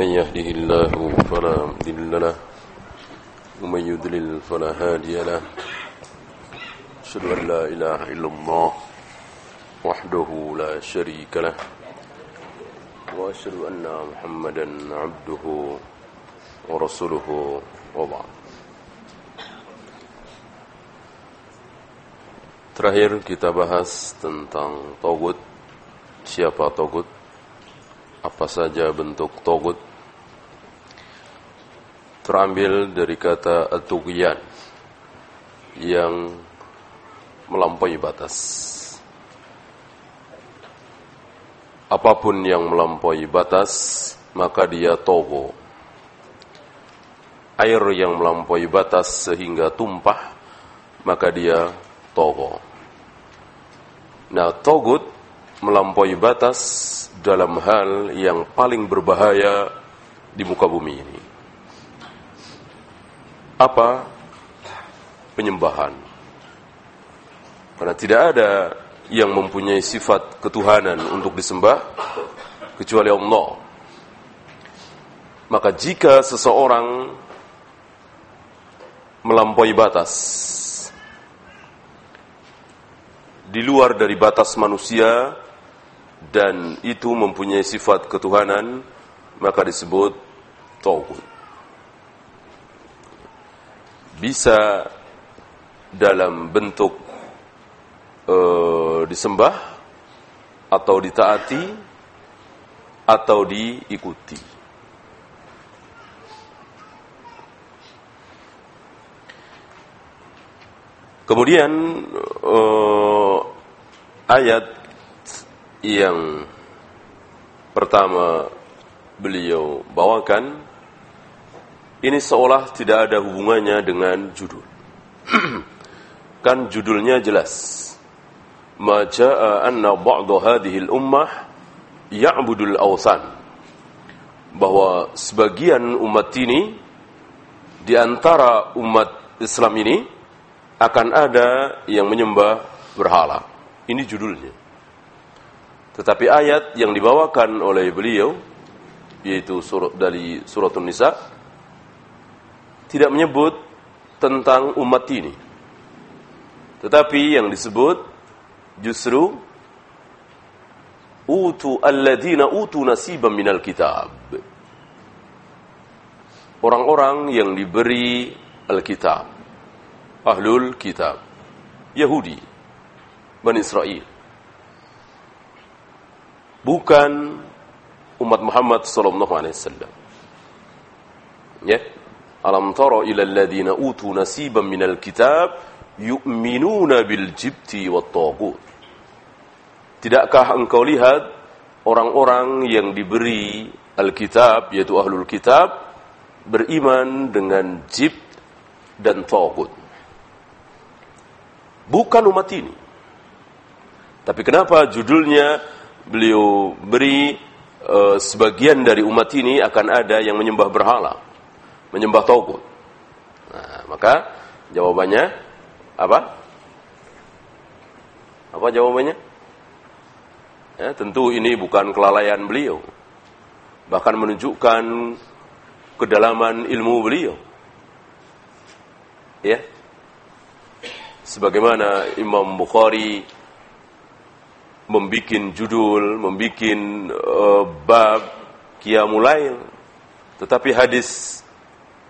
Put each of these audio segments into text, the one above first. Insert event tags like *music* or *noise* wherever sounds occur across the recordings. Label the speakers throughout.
Speaker 1: من يهده الله فلا مضل له ومن يضلل فلا هادي له أشهد أن لا إله إلا الله وحده لا شريك له وأشهد أن محمدا عبده ورسوله وبعد Terakhir kita bahas tentang togut Siapa togut Apa saja bentuk togut Terambil dari kata atugian Yang melampaui batas. Apa pun yang melampaui batas Maka dia togo. Air yang melampaui batas sehingga tumpah Maka dia togo. Nah, togut melampaui batas dalam hal yang paling berbahaya di muka bumi ini. Apa? Penyembahan. Karena tidak ada yang mempunyai sifat ketuhanan untuk disembah kecuali Allah. Maka jika seseorang melampaui batas di luar dari batas manusia dan itu mempunyai sifat ketuhanan maka disebut tauhid bisa dalam bentuk uh, disembah atau ditaati atau diikuti. Kemudian uh, ayat yang pertama beliau bawakan ini seolah tidak ada hubungannya dengan judul. *clears throat* kan judulnya jelas. Ma jaa anna ba'd hadhihi al-ummah ya'budu al-awthan. Bahwa sebagian umat ini di antara umat Islam ini akan ada yang menyembah berhala. Ini judulnya. Tetapi ayat yang dibawakan oleh beliau yaitu surat dari surat An-Nisa tidak menyebut tentang umat ini. Tetapi yang disebut justru utu alladzina utu nasiban minal kitab. Orang-orang yang diberi Alkitab. Ahlul kitab. Yahudi. Bani Israel. Bukan umat Muhammad sallallahu alaihi wasallam. Ya alam tara ila alladhina utu nasiban minal kitab yu'minuna bil jibti wat taghut. Tidakkah engkau lihat orang-orang yang diberi Alkitab yaitu ahlul kitab beriman dengan jibt dan taghut? Bukan umat ini. Tapi kenapa judulnya beliau beri uh, sebagian dari umat ini akan ada yang menyembah berhala, menyembah tauhid. Nah, maka jawabannya apa? Apa jawabannya? Ya, tentu ini bukan kelalaian beliau. Bahkan menunjukkan kedalaman ilmu beliau. Ya, sebagaimana Imam Bukhari membikin judul, membikin uh, bab Qiyamul Tetapi hadis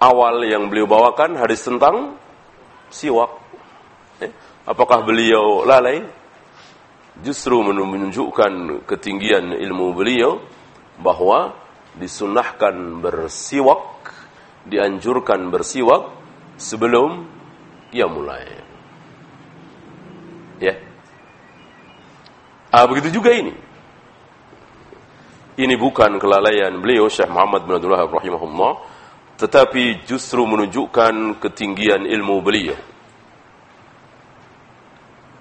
Speaker 1: awal yang beliau bawakan hadis tentang siwak. Eh, apakah beliau lalai? Justru menunjukkan ketinggian ilmu beliau bahwa disunahkan bersiwak, dianjurkan bersiwak sebelum ia mulai. Ya. Ah, begitu juga ini. Ini bukan kelalaian beliau Syekh Muhammad bin Abdullah rahimahullah, tetapi justru menunjukkan ketinggian ilmu beliau.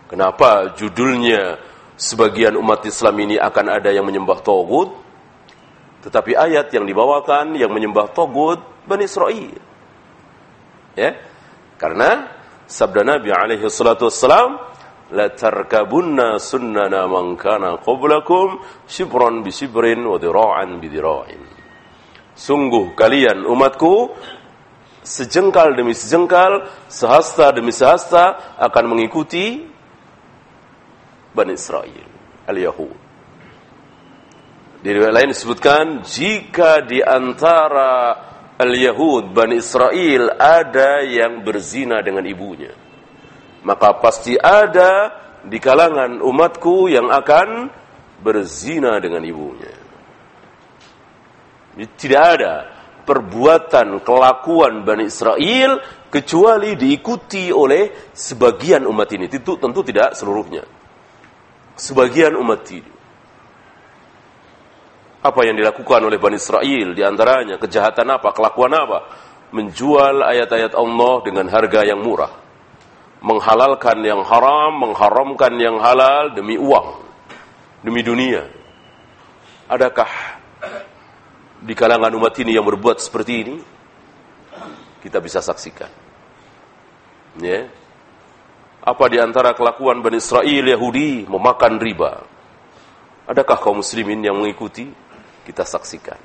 Speaker 1: Kenapa judulnya sebagian umat Islam ini akan ada yang menyembah Togut, tetapi ayat yang dibawakan yang menyembah Togut Bani Israel. Ya, karena sabda Nabi alaihi salatu wassalam, la tarkabunna sunnana man kana qablakum shibran bi shibrin. Sungguh kalian umatku sejengkal demi sejengkal, sehasta demi sehasta akan mengikuti Bani Israel, al-Yahud. Di riwayat lain disebutkan jika di antara al-Yahud Bani Israel ada yang berzina dengan ibunya, maka pasti ada di kalangan umatku yang akan berzina dengan ibunya. Tidak ada perbuatan kelakuan Bani Israel kecuali diikuti oleh sebagian umat ini. Itu tentu tidak seluruhnya. Sebagian umat ini. Apa yang dilakukan oleh Bani Israel di antaranya kejahatan apa, kelakuan apa? Menjual ayat-ayat Allah dengan harga yang murah. Menghalalkan yang haram, mengharamkan yang halal demi uang, demi dunia. Adakah di kalangan umat ini yang berbuat seperti ini kita bisa saksikan. Ya. Apa di antara kelakuan Bani Israel Yahudi memakan riba? Adakah kaum muslimin yang mengikuti? Kita saksikan.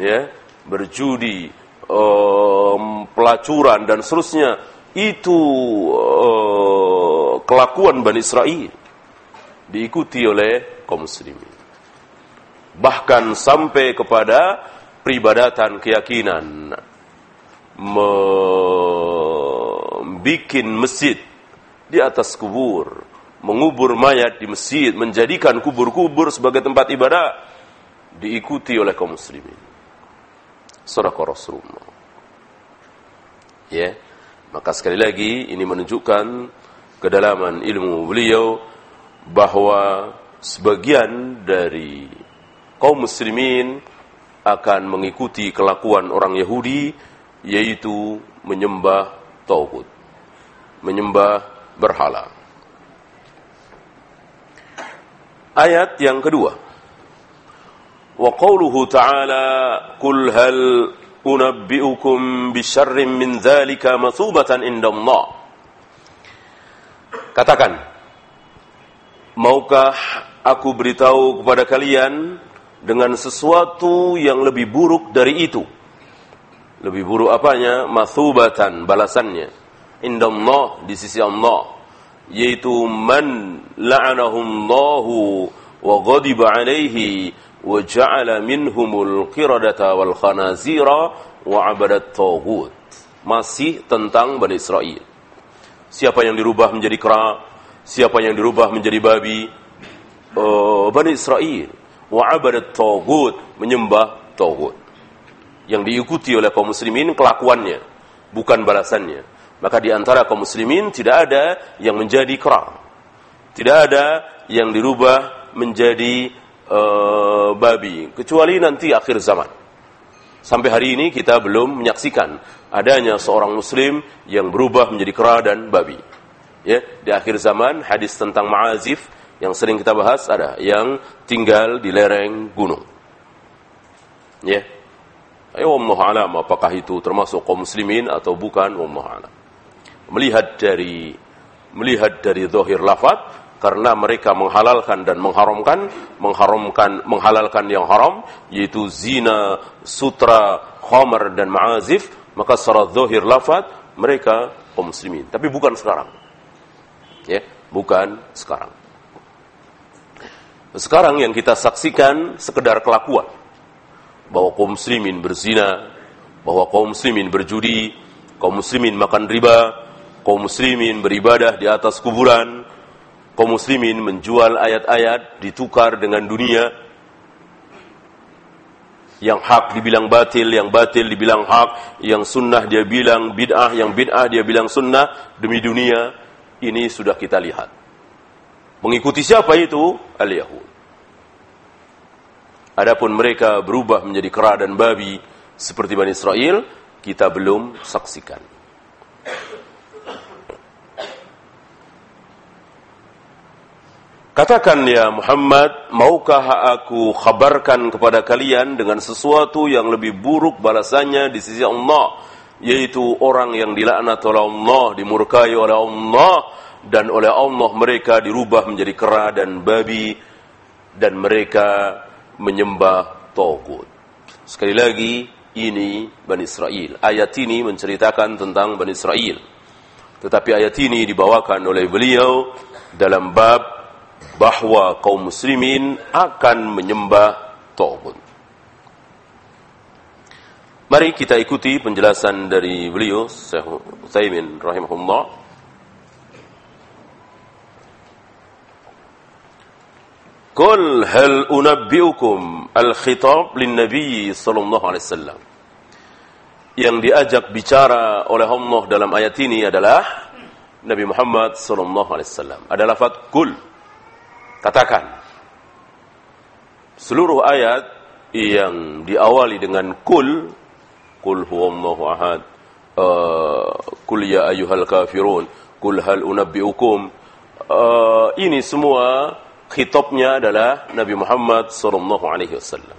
Speaker 1: Ya. Berjudi um, pelacuran dan seterusnya. Itu uh, kelakuan Bani Israel diikuti oleh kaum muslimin bahkan sampai kepada peribadatan keyakinan. Membuat masjid di atas kubur mengubur mayat di masjid menjadikan kubur-kubur sebagai tempat ibadah diikuti oleh kaum muslimin. Surah Rasulullah. Ya maka sekali lagi ini menunjukkan kedalaman ilmu beliau bahwa sebagian dari kaum muslimin akan mengikuti kelakuan orang Yahudi yaitu menyembah tauhid, menyembah berhala. Ayat yang kedua. Wa qawluhu ta'ala kul hal unabbi'ukum bisyarrin min dzalika mathubatan indallah. Katakan, maukah aku beritahu kepada kalian dengan sesuatu yang lebih buruk dari itu. Lebih buruk apanya? Mathubatan, balasannya. Indallah, di sisi Allah. Yaitu man la'anahullahu wa ghadiba alaihi wa ja'ala minhumul qiradata wal khanazira wa abadat tawhud. Masih tentang Bani Israel. Siapa yang dirubah menjadi kera, siapa yang dirubah menjadi babi, uh, Bani Israel wa abadat tagut menyembah tagut yang diikuti oleh kaum muslimin kelakuannya bukan balasannya. Maka di antara kaum muslimin tidak ada yang menjadi kera tidak ada yang dirubah menjadi uh, babi kecuali nanti akhir zaman. Sampai hari ini kita belum menyaksikan adanya seorang muslim yang berubah menjadi kera dan babi. Ya di akhir zaman hadis tentang ma'azif yang sering kita bahas ada yang tinggal di lereng gunung. Ya. Ayo Allah alam apakah itu termasuk kaum muslimin atau bukan Allah alam. Melihat dari melihat dari zahir lafaz karena mereka menghalalkan dan mengharamkan mengharamkan menghalalkan yang haram yaitu zina, sutra, khamar dan ma'azif maka secara zahir lafaz mereka kaum muslimin tapi bukan sekarang. Ya, bukan sekarang. Sekarang yang kita saksikan sekedar kelakuan. Bahwa kaum muslimin berzina, bahwa kaum muslimin berjudi, kaum muslimin makan riba, kaum muslimin beribadah di atas kuburan, kaum muslimin menjual ayat-ayat ditukar dengan dunia. Yang hak dibilang batil, yang batil dibilang hak, yang sunnah dia bilang bid'ah, yang bid'ah dia bilang sunnah demi dunia. Ini sudah kita lihat. Mengikuti siapa itu? Al-Yahud. Adapun mereka berubah menjadi kera dan babi seperti Bani Israel, kita belum saksikan. Katakan ya Muhammad, maukah aku khabarkan kepada kalian dengan sesuatu yang lebih buruk balasannya di sisi Allah, yaitu orang yang dilaknat oleh Allah, dimurkai oleh Allah, dan oleh Allah mereka dirubah menjadi kera dan babi, dan mereka menyembah Togut. Sekali lagi, ini Bani Israel. Ayat ini menceritakan tentang Bani Israel. Tetapi ayat ini dibawakan oleh beliau dalam bab bahwa kaum muslimin akan menyembah Tauhid. Mari kita ikuti penjelasan dari beliau Syekh Utsaimin rahimahullah Qul hal unabbiukum al-khitab lin-nabi sallallahu alaihi wasallam. Yang diajak bicara oleh Allah dalam ayat ini adalah Nabi Muhammad sallallahu alaihi wasallam. Ada lafaz kul. Katakan. Seluruh ayat yang diawali dengan kul, kul huwallahu ahad, uh, kul ya ayyuhal kafirun, kul hal unabbiukum. Uh, ini semua khitabnya adalah Nabi Muhammad sallallahu alaihi wasallam.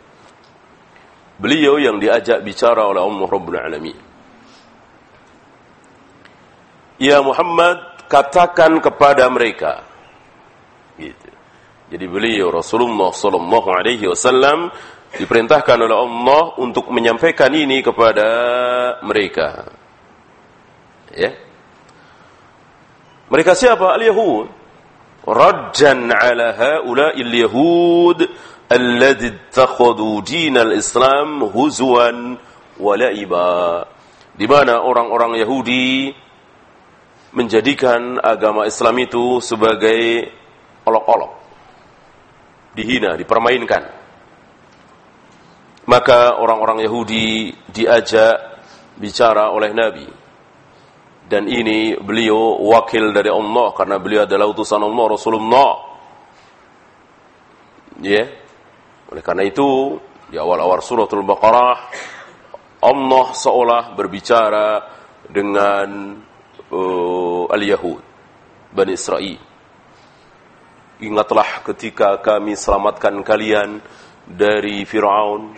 Speaker 1: Beliau yang diajak bicara oleh Allah Rabbul Alamin. Ya Muhammad, katakan kepada mereka. Gitu. Jadi beliau Rasulullah sallallahu alaihi wasallam diperintahkan oleh Allah untuk menyampaikan ini kepada mereka. Ya. Mereka siapa? Al-Yahud. رجا على هؤلاء اليهود الذي اتخذوا دين الإسلام هزوا ولعبا di mana orang-orang Yahudi menjadikan agama Islam itu sebagai olok-olok dihina, dipermainkan maka orang-orang Yahudi diajak bicara oleh Nabi dan ini beliau wakil dari Allah karena beliau adalah utusan Allah Rasulullah. Ya. Yeah. Oleh karena itu di awal-awal suratul Baqarah Allah seolah berbicara dengan uh, al-Yahud Bani Israel. Ingatlah ketika kami selamatkan kalian dari Firaun.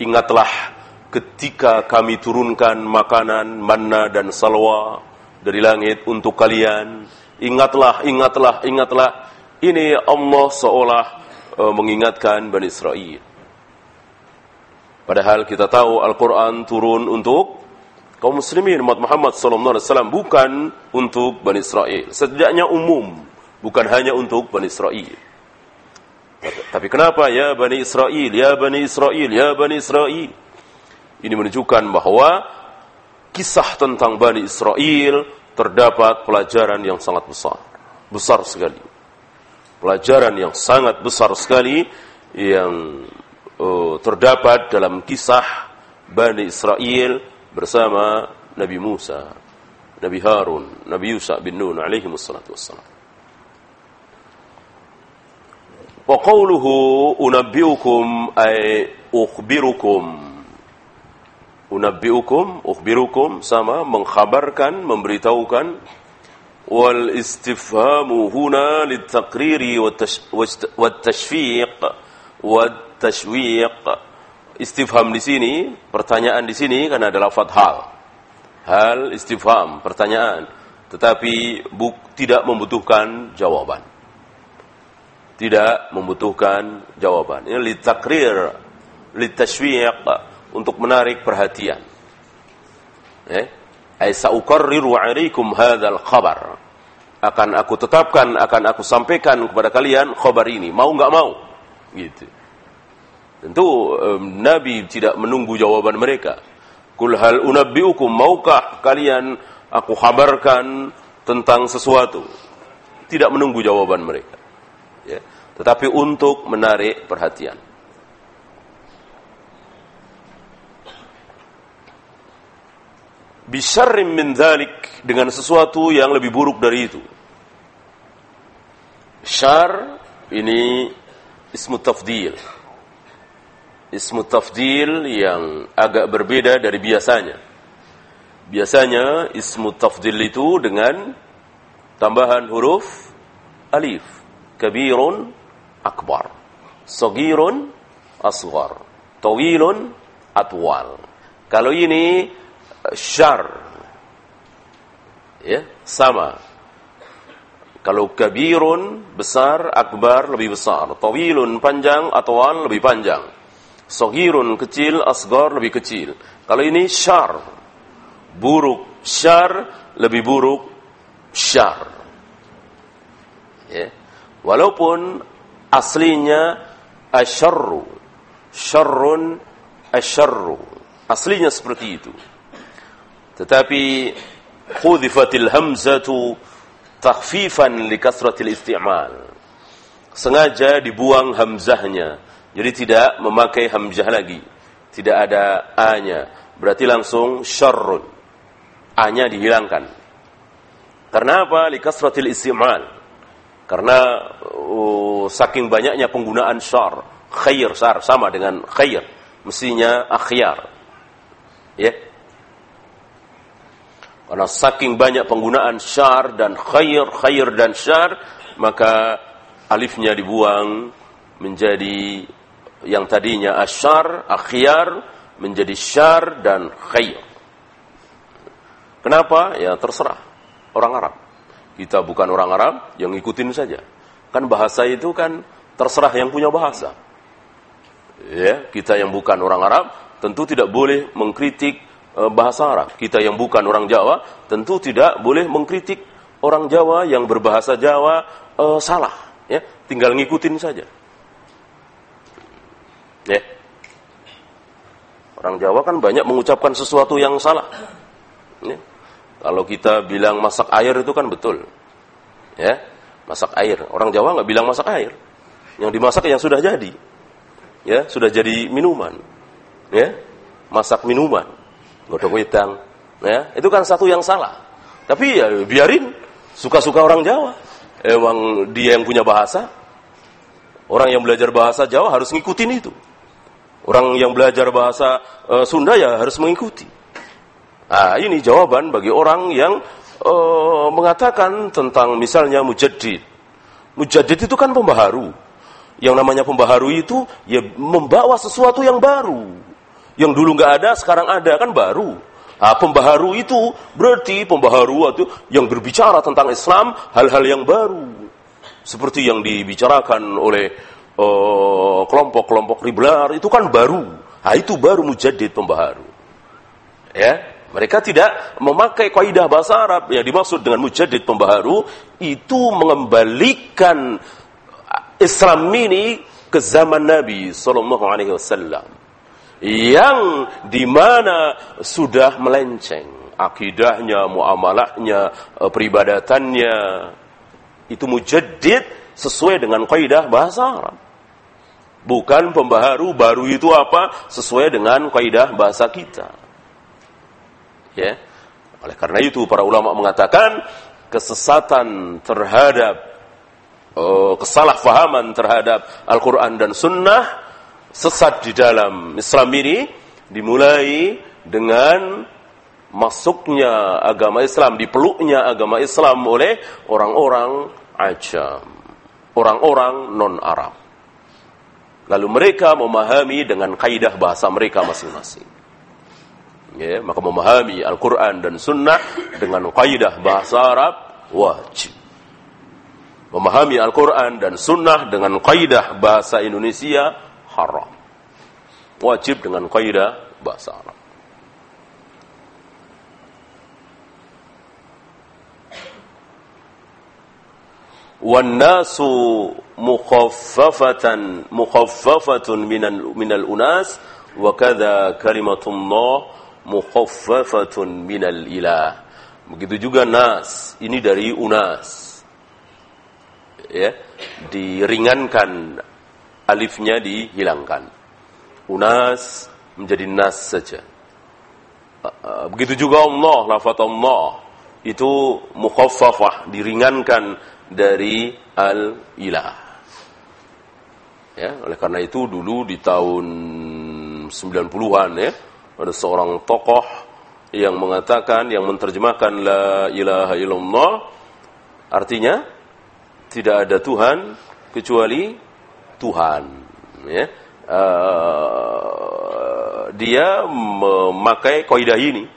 Speaker 1: Ingatlah ketika kami turunkan makanan manna dan salwa dari langit untuk kalian. Ingatlah, ingatlah, ingatlah. Ini Allah seolah uh, mengingatkan Bani Israel. Padahal kita tahu Al-Quran turun untuk kaum muslimin umat Muhammad SAW bukan untuk Bani Israel. Setidaknya umum, bukan hanya untuk Bani Israel. Tapi kenapa ya Bani Israel, ya Bani Israel, ya Bani Israel? Ini menunjukkan bahwa kisah tentang Bani Israel terdapat pelajaran yang sangat besar. Besar sekali. Pelajaran yang sangat besar sekali yang uh, terdapat dalam kisah Bani Israel bersama Nabi Musa, Nabi Harun, Nabi Yusuf bin Nun alaihi wassalatu wassalam. Wa qawluhu unabbiukum ay ukhbirukum unabbiukum ukhbirukum sama mengkhabarkan memberitahukan. Wal istifhamu huna litaqriri wat tashfiq wat tashwiq. Istifham di sini pertanyaan di sini karena ada lafaz hal hal istifham pertanyaan. Tetapi buk, tidak membutuhkan jawaban. Tidak membutuhkan jawaban. Ini litakrir litashwiq untuk menarik perhatian. Eh? Ai sa'ukarriru 'alaikum hadzal khabar. Akan aku tetapkan, akan aku sampaikan kepada kalian khabar ini, mau enggak mau. Gitu. Tentu um, Nabi tidak menunggu jawaban mereka. Kul hal unabbiukum maukah kalian aku kabarkan tentang sesuatu? Tidak menunggu jawaban mereka. Ya. Tetapi untuk menarik perhatian. Bisyarrim min dhalik dengan sesuatu yang lebih buruk dari itu. Syar ini ismu tafdil. Ismu tafdil yang agak berbeda dari biasanya. Biasanya ismu tafdil itu dengan tambahan huruf alif. Kabirun akbar. Sogirun asghar. Tawilun atwal. Kalau ini syar. Ya, sama. Kalau kabirun besar, akbar lebih besar. Tawilun panjang, atwal lebih panjang. Sohirun kecil, asgor lebih kecil. Kalau ini syar, buruk, syar lebih buruk, syar. Ya. Walaupun aslinya asyarru, syarrun asyarru. Aslinya seperti itu. Tetapi khudifatil hamzatu takhfifan li kasratil isti'mal. Sengaja dibuang hamzahnya. Jadi tidak memakai hamzah lagi. Tidak ada a-nya. Berarti langsung syarrun. A-nya dihilangkan. Karena apa? Li kasratil isti'mal. Karena uh, saking banyaknya penggunaan syar. Khair, syar sama dengan khair. Mestinya akhyar. Ya. Karena saking banyak penggunaan syar dan khair, khair dan syar, maka alifnya dibuang menjadi yang tadinya asyar, akhyar, menjadi syar dan khair. Kenapa? Ya terserah orang Arab. Kita bukan orang Arab, yang ngikutin saja. Kan bahasa itu kan terserah yang punya bahasa. Ya, kita yang bukan orang Arab tentu tidak boleh mengkritik bahasa Arab. Kita yang bukan orang Jawa tentu tidak boleh mengkritik orang Jawa yang berbahasa Jawa uh, salah, ya. Tinggal ngikutin saja. Ya. Orang Jawa kan banyak mengucapkan sesuatu yang salah. Ya. Kalau kita bilang masak air itu kan betul. Ya, masak air. Orang Jawa nggak bilang masak air. Yang dimasak yang sudah jadi. Ya, sudah jadi minuman. Ya, masak minuman godok wedang. Ya, itu kan satu yang salah. Tapi ya biarin suka-suka orang Jawa. Emang dia yang punya bahasa. Orang yang belajar bahasa Jawa harus ngikutin itu. Orang yang belajar bahasa uh, Sunda ya harus mengikuti. Nah, ini jawaban bagi orang yang uh, mengatakan tentang misalnya mujaddid. Mujaddid itu kan pembaharu. Yang namanya pembaharu itu ya membawa sesuatu yang baru. Yang dulu nggak ada, sekarang ada kan baru. Nah, pembaharu itu berarti pembaharu itu yang berbicara tentang Islam hal-hal yang baru. Seperti yang dibicarakan oleh eh, kelompok-kelompok uh, itu kan baru. Nah, itu baru mujadid pembaharu. Ya, mereka tidak memakai kaidah bahasa Arab yang dimaksud dengan mujadid pembaharu itu mengembalikan Islam ini ke zaman Nabi Sallallahu Alaihi Wasallam yang di mana sudah melenceng akidahnya, muamalahnya, eh, peribadatannya itu mujaddid sesuai dengan kaidah bahasa Arab. Bukan pembaharu baru itu apa sesuai dengan kaidah bahasa kita. Ya. Oleh karena itu para ulama mengatakan kesesatan terhadap uh, kesalahpahaman terhadap Al-Qur'an dan Sunnah sesat di dalam Islam ini dimulai dengan masuknya agama Islam, dipeluknya agama Islam oleh orang-orang ajam, orang-orang non-Arab. Lalu mereka memahami dengan kaidah bahasa mereka masing-masing. Ya, maka memahami Al-Quran dan Sunnah dengan kaidah bahasa Arab wajib. Memahami Al-Quran dan Sunnah dengan kaidah bahasa Indonesia haram. Wajib dengan kaidah bahasa Arab. والناس مخففة مخففة من من الأناس وكذا كلمة الله مخففة من الإله begitu juga nas ini dari unas ya diringankan alifnya dihilangkan. Unas menjadi nas saja. Begitu juga Allah, lafaz Allah itu mukhaffafah, diringankan dari al-ilah. Ya, oleh karena itu dulu di tahun 90-an ya, ada seorang tokoh yang mengatakan, yang menerjemahkan la ilaha illallah artinya tidak ada Tuhan kecuali Tuhan ya uh, dia memakai kaidah ini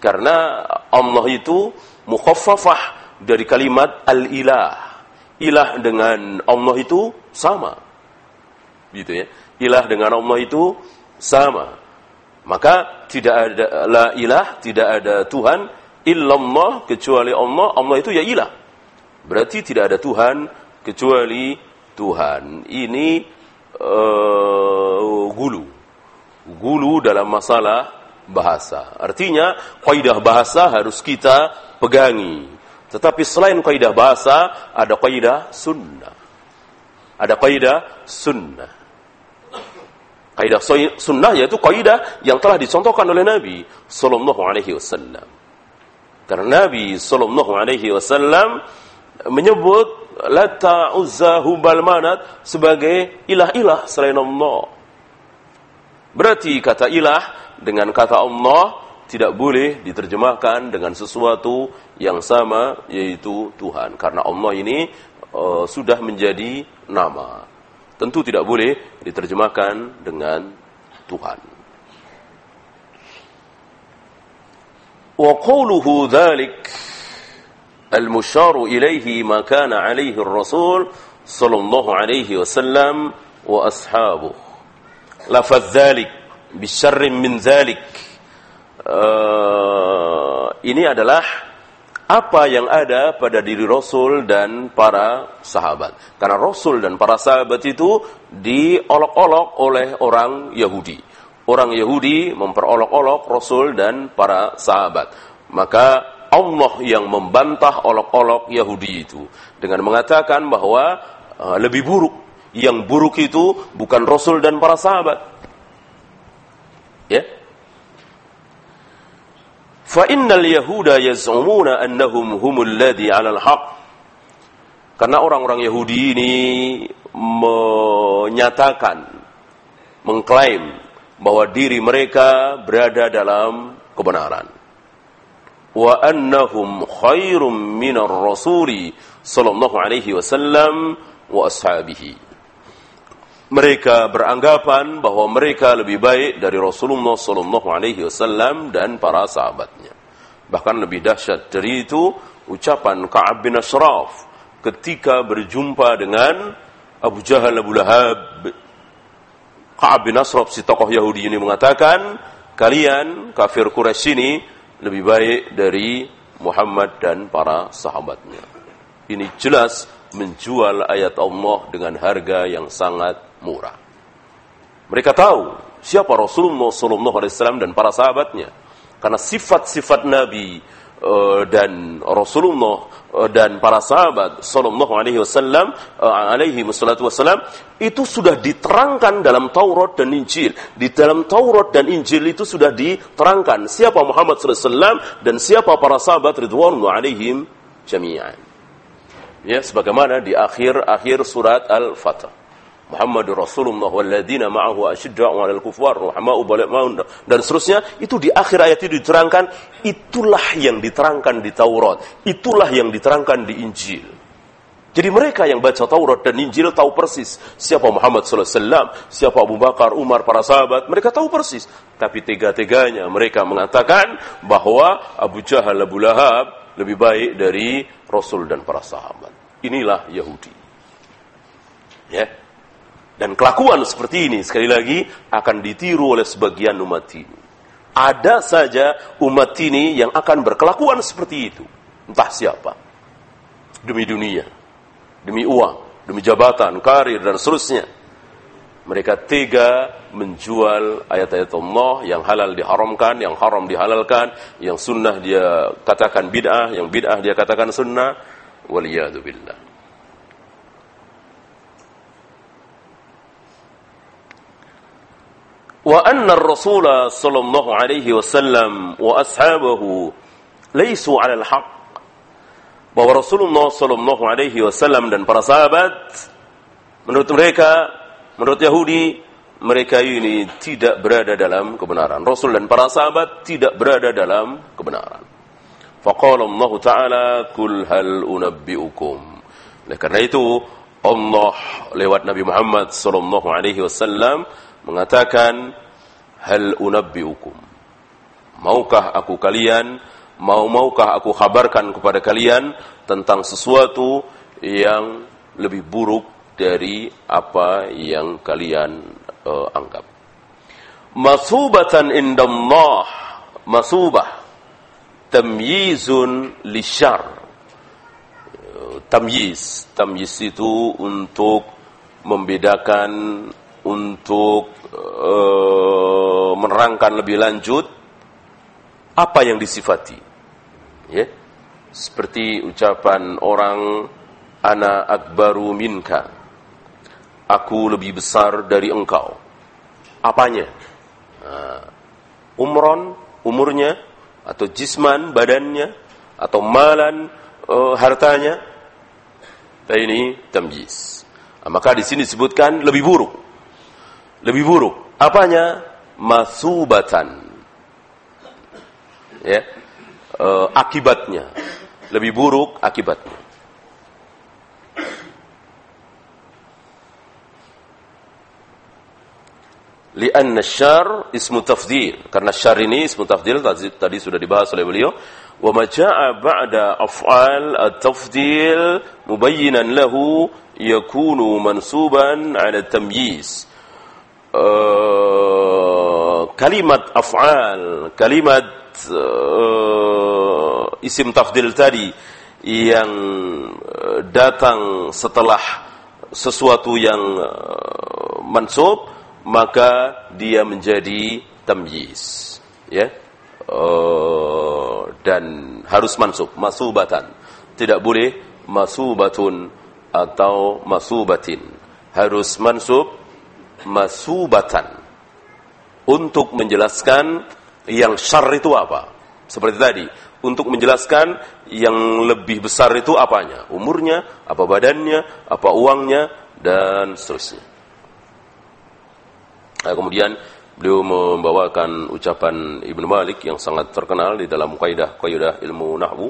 Speaker 1: karena Allah itu mukhaffafah dari kalimat al-ilah ilah dengan Allah itu sama gitu ya ilah dengan Allah itu sama. Maka tidak ada la ilah, tidak ada Tuhan illallah kecuali Allah. Allah itu ya ilah. Berarti tidak ada Tuhan kecuali Tuhan. Ini uh, gulu. Gulu dalam masalah bahasa. Artinya kaidah bahasa harus kita pegangi. Tetapi selain kaidah bahasa ada kaidah sunnah. Ada kaidah sunnah. Kaidah sunnah yaitu kaidah yang telah dicontohkan oleh Nabi sallallahu alaihi wasallam. Karena Nabi sallallahu alaihi wasallam menyebut Lata, Uzza, Hubal, Manat sebagai ilah-ilah selain Allah. Berarti kata ilah dengan kata Allah tidak boleh diterjemahkan dengan sesuatu yang sama yaitu Tuhan karena Allah ini uh, sudah menjadi nama tentu tidak boleh diterjemahkan dengan Tuhan. Wa qawluhu al-musyaru ilaihi ma kana alaihi ar-rasul sallallahu alaihi wasallam wa ashabuh. Lafaz dhalik bisyarrin min dhalik. Uh, ini adalah apa yang ada pada diri Rasul dan para sahabat. Karena Rasul dan para sahabat itu diolok-olok oleh orang Yahudi. Orang Yahudi memperolok-olok Rasul dan para sahabat. Maka Allah yang membantah olok-olok Yahudi itu dengan mengatakan bahwa uh, lebih buruk yang buruk itu bukan Rasul dan para sahabat. Ya. Fa innal yahuda yaz'umuna annahum humul ladhi 'alal haqq. Karena orang-orang Yahudi ini menyatakan mengklaim bahwa diri mereka berada dalam kebenaran wa annahum khairum minar rasuli sallallahu alaihi wasallam wa ashabihi mereka beranggapan bahwa mereka lebih baik dari Rasulullah Sallallahu Alaihi Wasallam dan para sahabatnya. Bahkan lebih dahsyat dari itu ucapan Kaab bin Ashraf ketika berjumpa dengan Abu Jahal Abu Lahab. Kaab bin Ashraf si tokoh Yahudi ini mengatakan, kalian kafir Quraisy ini lebih baik dari Muhammad dan para sahabatnya. Ini jelas menjual ayat Allah dengan harga yang sangat murah. Mereka tahu siapa Rasulullah SAW dan para sahabatnya. Karena sifat-sifat Nabi dan Rasulullah uh, dan para sahabat Sallallahu Alaihi Wasallam uh, alaihi wasallam itu sudah diterangkan dalam Taurat dan Injil. Di dalam Taurat dan Injil itu sudah diterangkan siapa Muhammad SAW dan siapa para sahabat Ridwanullah alaihim jami'an. Ya, sebagaimana di akhir-akhir surat Al-Fatah. Muhammadur Rasulullah walladzina ma'ahu asyidda'u 'alal kufar rahamau bainahum dan seterusnya itu di akhir ayat itu diterangkan itulah yang diterangkan di Taurat itulah yang diterangkan di Injil. Jadi mereka yang baca Taurat dan Injil tahu persis siapa Muhammad wasallam siapa Abu Bakar Umar para sahabat mereka tahu persis. Tapi tega-teganya mereka mengatakan bahwa Abu Jahal Abu Lahab lebih baik dari Rasul dan para sahabat. Inilah Yahudi. Ya dan kelakuan seperti ini sekali lagi akan ditiru oleh sebagian umat ini. Ada saja umat ini yang akan berkelakuan seperti itu. Entah siapa. Demi dunia, demi uang, demi jabatan, karir dan seterusnya. Mereka tega menjual ayat-ayat Allah yang halal diharamkan, yang haram dihalalkan, yang sunnah dia katakan bid'ah, yang bid'ah dia katakan sunnah. Waliyadu billah. وأن الرسول صلى الله عليه وسلم وأصحابه ليسوا على الحق bahwa Rasulullah Shallallahu Alaihi Wasallam dan para sahabat menurut mereka menurut Yahudi mereka ini tidak berada dalam kebenaran Rasul dan para sahabat tidak berada dalam kebenaran Faqala Allah Ta'ala kul hal unabbi'ukum oleh karena itu Allah lewat Nabi Muhammad Sallallahu Alaihi Wasallam mengatakan hal unabbiukum maukah aku kalian mau maukah aku kabarkan kepada kalian tentang sesuatu yang lebih buruk dari apa yang kalian uh, anggap. Masubatan indallah, masubah tamyizun lisyar. Tamyiz, tamyiz itu untuk membedakan untuk uh, menerangkan lebih lanjut apa yang disifati. Ya. Seperti ucapan orang ana akbaru minka. Aku lebih besar dari engkau. Apanya? Nah, umron, umurnya, atau jisman, badannya, atau malan, uh, hartanya. Dan ini tamjiz. Nah, maka di sini disebutkan lebih buruk. Lebih buruk. Apanya? Masubatan. Ya. E, akibatnya. Lebih buruk akibatnya. Lian syar ismu tafdil karena syar ini ismu tafdil tadi, tadi sudah dibahas oleh beliau. Wa ma ba'da af'al at-tafdil mubayyinan lahu yakunu mansuban 'ala tamyiz uh, kalimat af'al kalimat uh, isim tafdil tadi yang uh, datang setelah sesuatu yang mansub maka dia menjadi tamyiz ya. Dan harus mansub masubatan. Tidak boleh masubatun atau masubatin. Harus mansub masubatan untuk menjelaskan yang syar itu apa? Seperti tadi, untuk menjelaskan yang lebih besar itu apanya? Umurnya, apa badannya, apa uangnya, dan seterusnya. Nah, kemudian beliau membawakan ucapan Ibnu Malik yang sangat terkenal di dalam kaidah-kaidah ilmu nahwu.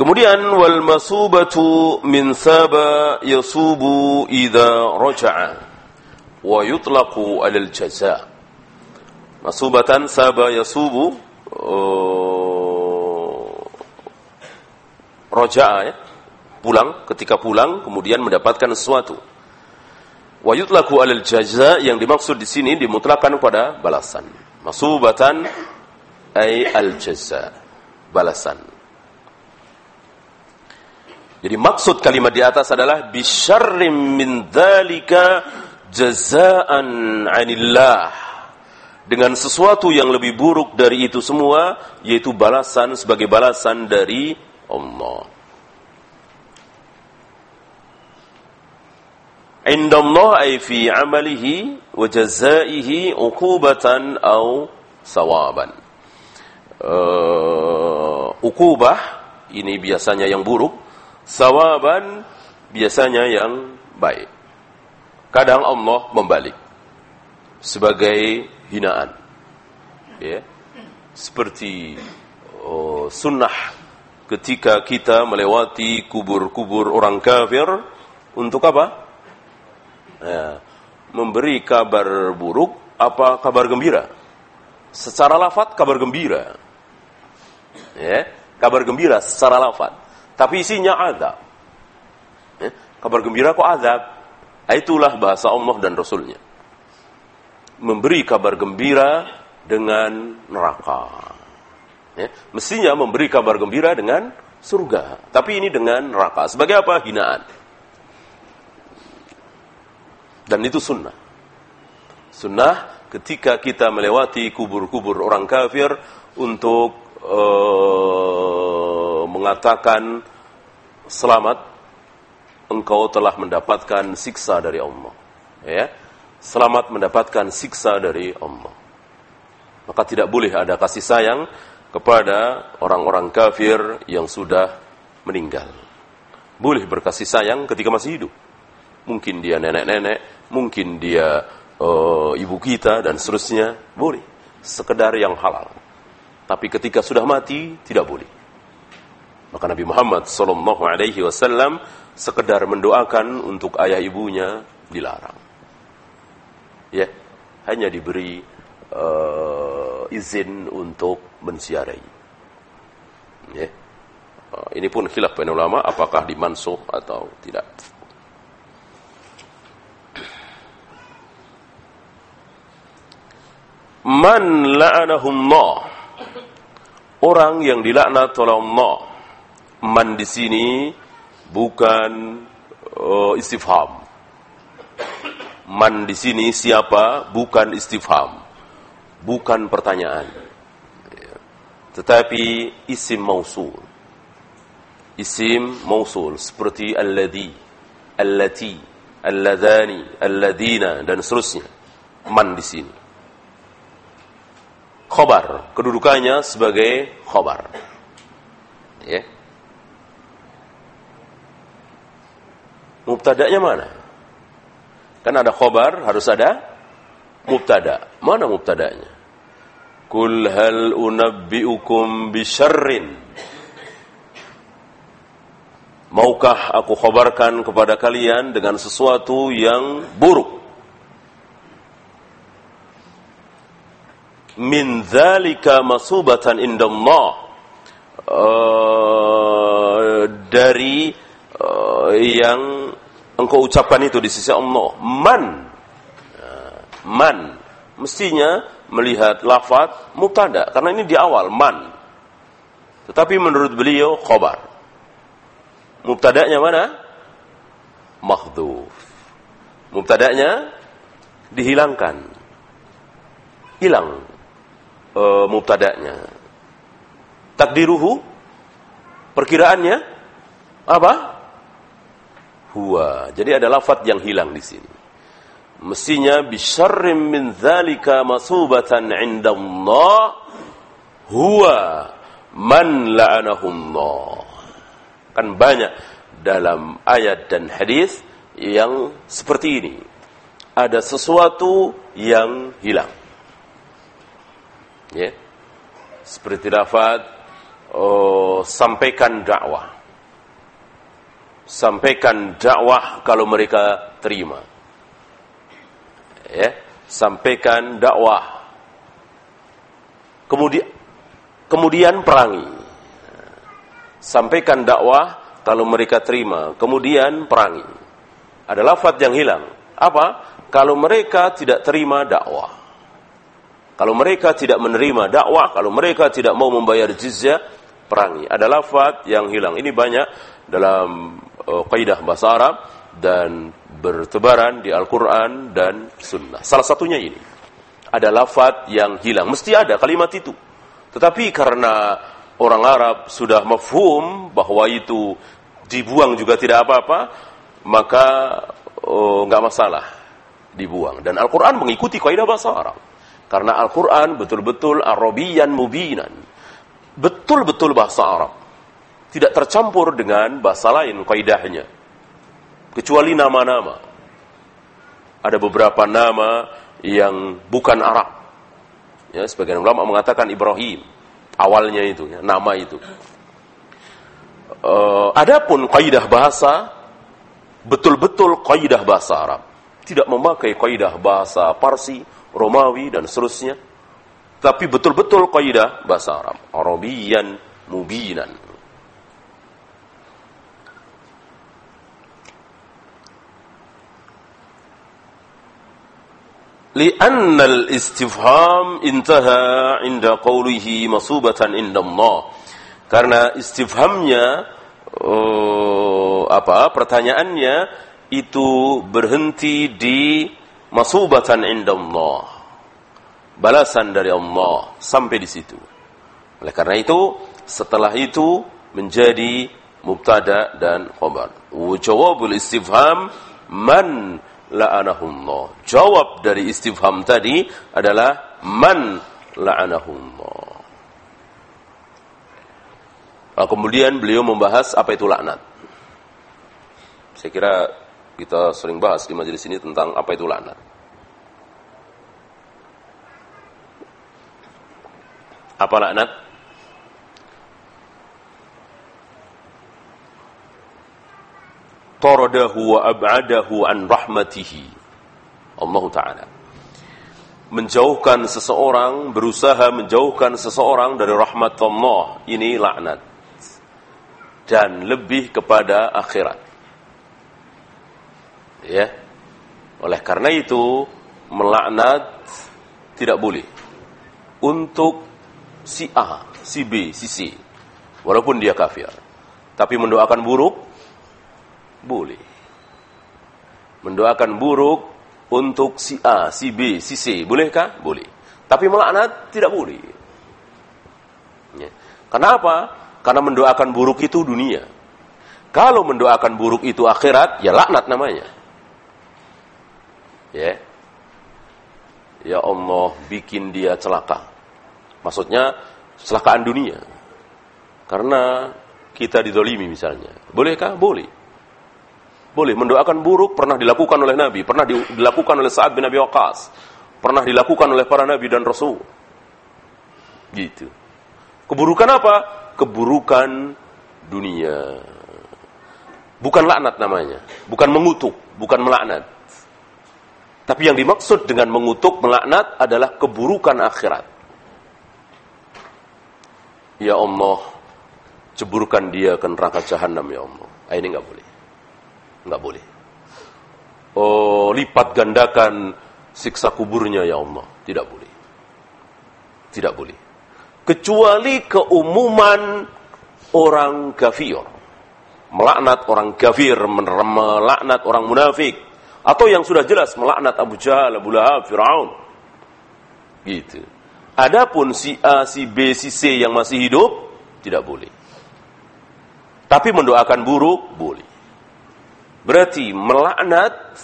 Speaker 1: Kemudian wal masubatu min saba yasubu idza raja'a wa yutlaqu 'alal jaza'. Masubatan saba yasubu uh, roja'a ya. Pulang, ketika pulang kemudian mendapatkan sesuatu. Wa yutlaku alal jaza yang dimaksud di sini dimutlakan pada balasan. Masubatan ay al jaza, balasan. Jadi maksud kalimat di atas adalah bisyarrim min dzalika jazaan 'anillah dengan sesuatu yang lebih buruk dari itu semua yaitu balasan sebagai balasan dari Allah. Indallah ay fi amalihi wa jazaihi uqubatan aw sawaban. Uh, ini biasanya yang buruk, sawaban biasanya yang baik. Kadang Allah membalik sebagai hinaan. Ya. Seperti oh, sunnah ketika kita melewati kubur-kubur orang kafir untuk apa? Ya, memberi kabar buruk apa kabar gembira? Secara lafat kabar gembira. Ya, kabar gembira secara lafat. Tapi isinya azab. Ya, kabar gembira kok azab? Itulah bahasa Allah dan Rasulnya memberi kabar gembira dengan neraka. Ya, mestinya memberi kabar gembira dengan surga, tapi ini dengan neraka. Sebagai apa? Hinaan. Dan itu sunnah. Sunnah ketika kita melewati kubur-kubur orang kafir untuk uh, mengatakan selamat, engkau telah mendapatkan siksa dari Allah. Ya, selamat mendapatkan siksa dari Allah. Maka tidak boleh ada kasih sayang kepada orang-orang kafir yang sudah meninggal. Boleh berkasih sayang ketika masih hidup. Mungkin dia nenek-nenek, mungkin dia uh, ibu kita dan seterusnya, boleh. Sekedar yang halal. Tapi ketika sudah mati tidak boleh. Maka Nabi Muhammad sallallahu alaihi wasallam sekedar mendoakan untuk ayah ibunya dilarang. Ya, hanya diberi uh, izin untuk mensiarai. Ya. Uh, ini pun khilaf para ulama apakah dimansuh atau tidak. Man la'anahum Allah. Orang yang dilaknat oleh Allah Man di sini bukan uh, istifham. Man di sini siapa? Bukan istifham. Bukan pertanyaan. Tetapi isim mausul. Isim mausul seperti alladhi, allati, alladhani, alladhina dan seterusnya. Man di sini khobar. Kedudukannya sebagai khobar. Ya. Mubtada'nya mana? Kan ada khobar, harus ada mubtada. Mana mubtada'nya? Kul hal unabbi'ukum bisyarrin. Maukah aku khobarkan kepada kalian dengan sesuatu yang buruk? min dzalika masubatan indallah uh, dari uh, yang engkau ucapkan itu di sisi Allah. Man. Uh, man. Mestinya melihat lafaz mubtada karena ini di awal man. Tetapi menurut beliau khobar. Mubtadanya mana? Mahdhuf. Mubtadanya dihilangkan. Hilang e, mubtada'nya. Takdiruhu? Perkiraannya? Apa? Huwa. Jadi ada lafaz yang hilang di sini. Mestinya bisyarrim min dzalika masubatan 'inda Allah huwa man la'anahu Allah. Kan banyak dalam ayat dan hadis yang seperti ini. Ada sesuatu yang hilang ya seperti lafaz oh, sampaikan dakwah sampaikan dakwah kalau mereka terima. Ya sampaikan dakwah. Kemudian kemudian perangi. Sampaikan dakwah kalau mereka terima kemudian perangi. Ada lafaz yang hilang. Apa? Kalau mereka tidak terima dakwah. Kalau mereka tidak menerima dakwah, kalau mereka tidak mau membayar jizyah, perangi. Ada lafaz yang hilang. Ini banyak dalam kaidah bahasa Arab dan bertebaran di Al-Quran dan Sunnah. Salah satunya ini. Ada lafaz yang hilang. Mesti ada kalimat itu. Tetapi karena orang Arab sudah mafhum bahwa itu dibuang juga tidak apa-apa, maka oh, nggak masalah dibuang. Dan Al-Quran mengikuti kaidah bahasa Arab. Karena Al-Quran betul-betul Arabian mubinan. Betul-betul bahasa Arab. Tidak tercampur dengan bahasa lain kaidahnya. Kecuali nama-nama. Ada beberapa nama yang bukan Arab. Ya, sebagian ulama mengatakan Ibrahim. Awalnya itu, ya, nama itu. Uh, adapun kaidah bahasa betul-betul kaidah bahasa Arab. Tidak memakai kaidah bahasa Parsi, Romawi dan seterusnya. Tapi betul-betul kaidah bahasa Arab. Arabian mubinan. لأن الاستفهام انتهى عند قوله مصوبة عند الله karena istifhamnya uh, apa pertanyaannya itu berhenti di masubatan indallah. Balasan dari Allah sampai di situ. Oleh karena itu, setelah itu menjadi mubtada dan khabar. Jawabul istifham man la'anahullah. Jawab dari istifham tadi adalah man la'anahullah. Nah, kemudian beliau membahas apa itu laknat. Saya kira kita sering bahas di majelis ini tentang apa itu laknat. Apa laknat? Taradahu wa ab'adahu an rahmatihi. Allah Ta'ala. Menjauhkan seseorang, berusaha menjauhkan seseorang dari rahmat Allah. Ini laknat. Dan lebih kepada akhirat. Ya. Oleh karena itu melaknat tidak boleh. untuk si A, si B, si C. Walaupun dia kafir. Tapi mendoakan buruk boleh. Mendoakan buruk untuk si A, si B, si C. Bolehkah? Boleh. Tapi melaknat tidak boleh. Ya. Kenapa? Karena mendoakan buruk itu dunia. Kalau mendoakan buruk itu akhirat, ya laknat namanya. Ya. Ya Allah, bikin dia celaka. Maksudnya, celakaan dunia. Karena kita didolimi misalnya. Bolehkah? Boleh. Boleh. Mendoakan buruk pernah dilakukan oleh Nabi. Pernah dilakukan oleh Sa'ad bin Abi Waqqas. Pernah dilakukan oleh para Nabi dan Rasul. Gitu. Keburukan apa? Keburukan dunia. Bukan laknat namanya. Bukan mengutuk. Bukan melaknat. Tapi yang dimaksud dengan mengutuk, melaknat adalah keburukan akhirat. Ya Allah, ceburkan dia ke neraka jahanam ya Allah. Ah, ini nggak boleh. Nggak boleh. Oh, lipat gandakan siksa kuburnya ya Allah. Tidak boleh. Tidak boleh. Kecuali keumuman orang kafir. Melaknat orang kafir, melaknat orang munafik. Atau yang sudah jelas melaknat Abu Jahal, Abu Lahab, Fir'aun. Gitu. Adapun si A, si B, si C yang masih hidup, tidak boleh. Tapi mendoakan buruk, boleh. Berarti melaknat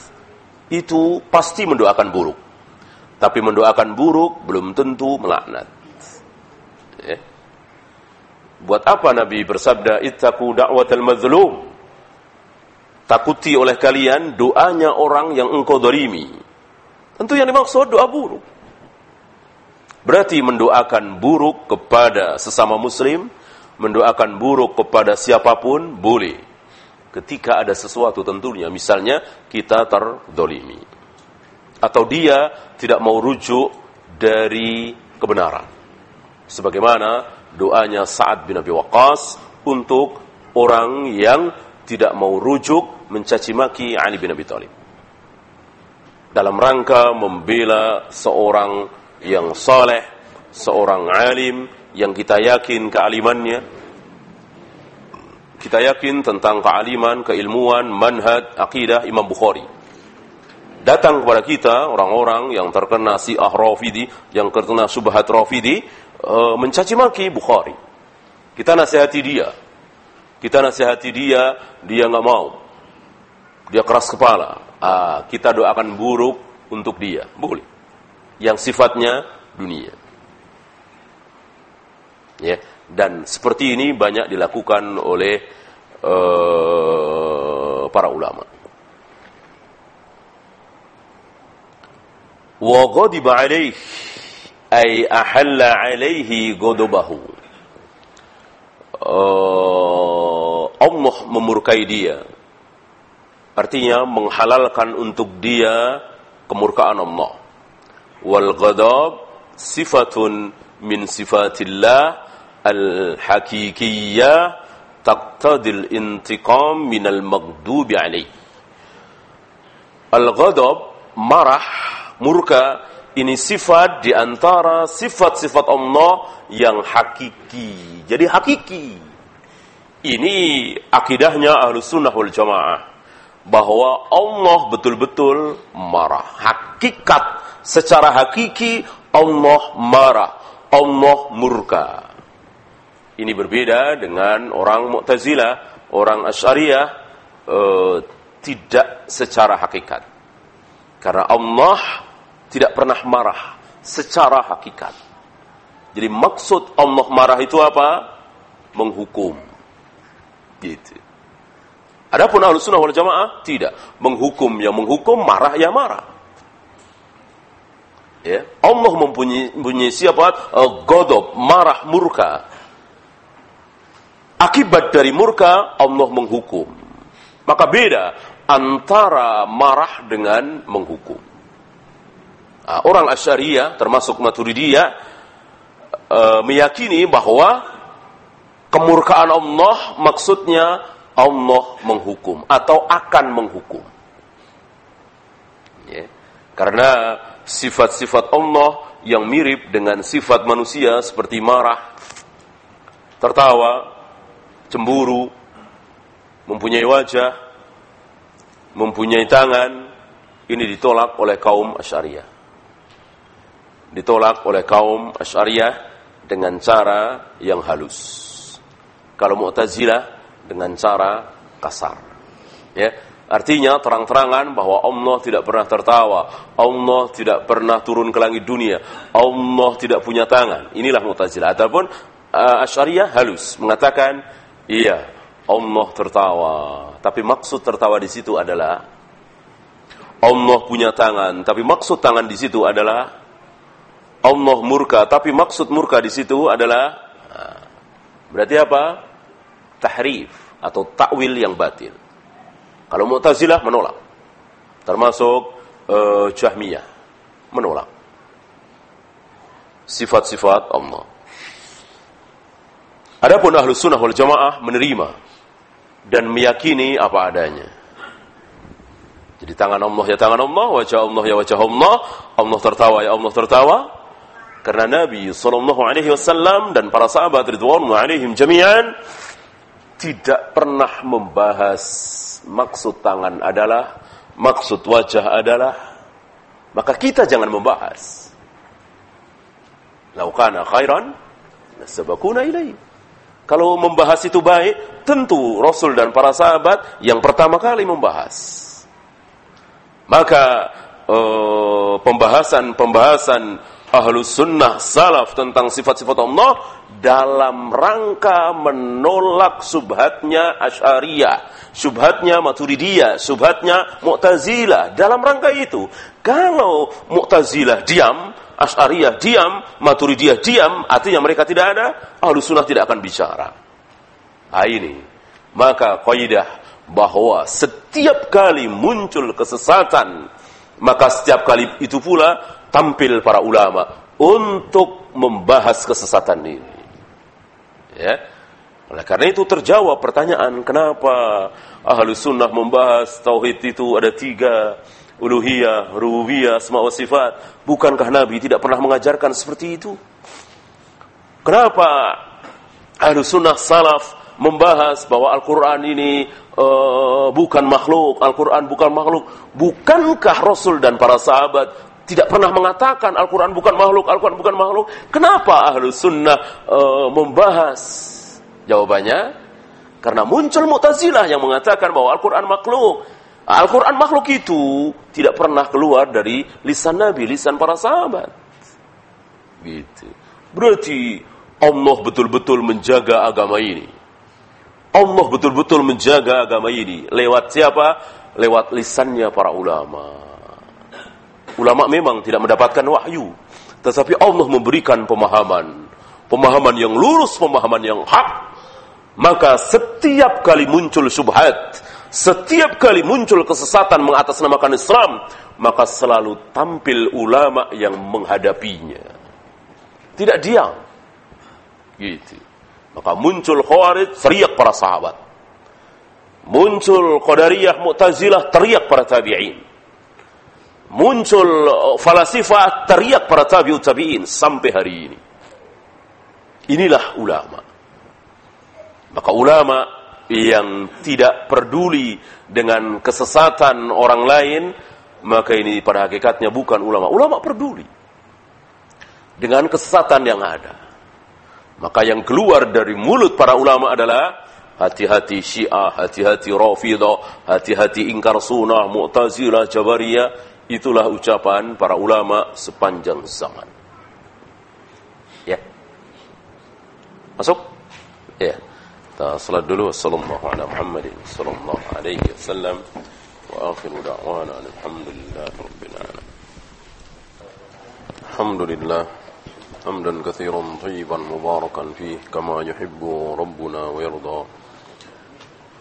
Speaker 1: itu pasti mendoakan buruk. Tapi mendoakan buruk belum tentu melaknat. Ya. Buat apa Nabi bersabda, Ittaku da'watal mazlum. Takuti oleh kalian doanya orang yang engkau dorimi. Tentu yang dimaksud doa buruk. Berarti mendoakan buruk kepada sesama muslim mendoakan buruk kepada siapa pun boleh. Ketika ada sesuatu tentunya, misalnya kita terdolimi. Atau dia tidak mau rujuk dari kebenaran. Sebagaimana doanya Sa'ad bin Abi Waqqas untuk orang yang tidak mau rujuk mencaci maki Ali bin Abi Thalib. Dalam rangka membela seorang yang saleh, seorang alim yang kita yakin kealimannya, kita yakin tentang kealiman, keilmuan, manhaj, akidah Imam Bukhari. Datang kepada kita orang-orang yang terkena si'ah Rafidi, yang terkena subhat Rafidi, uh, mencaci maki Bukhari. Kita nasihati dia. Kita nasihati dia, dia nggak mau. Dia keras kepala. Ah, kita doakan buruk untuk dia. Boleh. Yang sifatnya dunia. Ya, dan seperti ini banyak dilakukan oleh uh, para ulama. Wa ghadiba alaih ay ahalla alaihi ghadabahu. Uh, Allah memurkai dia. Artinya menghalalkan untuk dia kemurkaan Allah. Wal ghadab sifatun min sifatillah al-hakikiyah taqtadil intiqam minal maghdubi alaih. Al-ghadab, marah, murka, ini sifat di antara sifat-sifat Allah yang hakiki. Jadi hakiki. Ini akidahnya ahlu sunnah wal jamaah. Bahwa Allah betul-betul marah. Hakikat, secara hakiki Allah marah. Allah murka. Ini berbeda dengan orang Mu'tazilah, orang Asy'ariyah uh, tidak secara hakikat. Karena Allah tidak pernah marah secara hakikat. Jadi maksud Allah marah itu apa? Menghukum. Gitu. Adapun ahlu sunnah wal jamaah tidak. Menghukum yang menghukum, marah ya marah. Ya. Allah mempunyai, siapa? Godob, marah, murka. Akibat dari murka, Allah menghukum. Maka beda antara marah dengan menghukum. Nah, orang Asyariah, termasuk Maturidiyah, e, meyakini bahwa kemurkaan Allah maksudnya Allah menghukum atau akan menghukum. Ya. Karena sifat-sifat Allah yang mirip dengan sifat manusia seperti marah, tertawa, cemburu, mempunyai wajah, mempunyai tangan, ini ditolak oleh kaum Asy'ariyah. Ditolak oleh kaum Asy'ariyah dengan cara yang halus. Kalau Mu'tazilah dengan cara kasar. Ya, Artinya terang-terangan bahwa Allah tidak pernah tertawa, Allah tidak pernah turun ke langit dunia, Allah tidak punya tangan. Inilah Mu'tazilah. Ataupun uh, Asy'ariyah halus mengatakan, iya, Allah tertawa. Tapi maksud tertawa di situ adalah Allah punya tangan, tapi maksud tangan di situ adalah Allah murka, tapi maksud murka di situ adalah uh, berarti apa? Tahrif atau takwil yang batil. Kalau Mu'tazilah menolak. Termasuk uh, Jahmiyah menolak. Sifat-sifat Allah. Adapun ahlu sunnah wal jamaah menerima dan meyakini apa adanya. Jadi tangan Allah ya tangan Allah, wajah Allah ya wajah Allah, Allah tertawa ya Allah tertawa. Karena Nabi sallallahu alaihi wasallam dan para sahabat ridwanullah alaihim jami'an tidak pernah membahas maksud tangan adalah, maksud wajah adalah, maka kita jangan membahas. Laukana khairan, nasabakuna ilaih. Kalau membahas itu baik, tentu Rasul dan para sahabat yang pertama kali membahas. Maka eh, pembahasan-pembahasan ahlus sunnah salaf tentang sifat-sifat Allah dalam rangka menolak subhatnya Asy'ariyah, subhatnya Maturidiyah, subhatnya Mu'tazilah. Dalam rangka itu, kalau Mu'tazilah diam, Asy'ariyah diam, Maturidiyah diam, artinya mereka tidak ada, ahlu sunnah tidak akan bicara. Nah, ini. Maka kaidah bahwa setiap kali muncul kesesatan, maka setiap kali itu pula tampil para ulama untuk membahas kesesatan ini. Ya. Oleh karena itu terjawab pertanyaan kenapa ahlu sunnah membahas tauhid itu ada tiga uluhiyah, rububiyah, asma wa sifat. Bukankah Nabi tidak pernah mengajarkan seperti itu? Kenapa ahlu sunnah salaf membahas bahwa Al-Quran ini uh, bukan makhluk, Al-Quran bukan makhluk. Bukankah Rasul dan para sahabat tidak pernah mengatakan Al-Quran bukan makhluk, Al-Quran bukan makhluk. Kenapa ahlu sunnah e, membahas? Jawabannya, karena muncul Mu'tazilah yang mengatakan bahwa Al-Quran makhluk. Al-Quran makhluk itu tidak pernah keluar dari lisan Nabi, lisan para sahabat. Gitu. Berarti Allah betul-betul menjaga agama ini. Allah betul-betul menjaga agama ini. Lewat siapa? Lewat lisannya para ulama. Ulama memang tidak mendapatkan wahyu, tetapi Allah memberikan pemahaman, pemahaman yang lurus, pemahaman yang hak. Maka setiap kali muncul subhat, setiap kali muncul kesesatan mengatasnamakan Islam, maka selalu tampil ulama yang menghadapinya. Tidak diam. Gitu. Maka muncul khawarij, teriak para sahabat. Muncul Qadariyah, Mu'tazilah, teriak para tabi'in muncul uh, falasifah teriak para tabiut tabiin sampai hari ini. Inilah ulama. Maka ulama yang tidak peduli dengan kesesatan orang lain, maka ini pada hakikatnya bukan ulama. Ulama peduli dengan kesesatan yang ada. Maka yang keluar dari mulut para ulama adalah hati-hati Syiah, hati-hati Rafidah, hati-hati ingkar sunnah, Mu'tazilah, Jabariyah, Itulah ucapan para ulama sepanjang zaman. Ya. Masuk? Ya. الصلاة دلو صلى الله على محمد صلى الله عليه وسلم وآخر دعوانا الحمد لله رب العالمين الحمد لله حمدا كثيرا طيبا مباركا فيه كما يحب ربنا ويرضى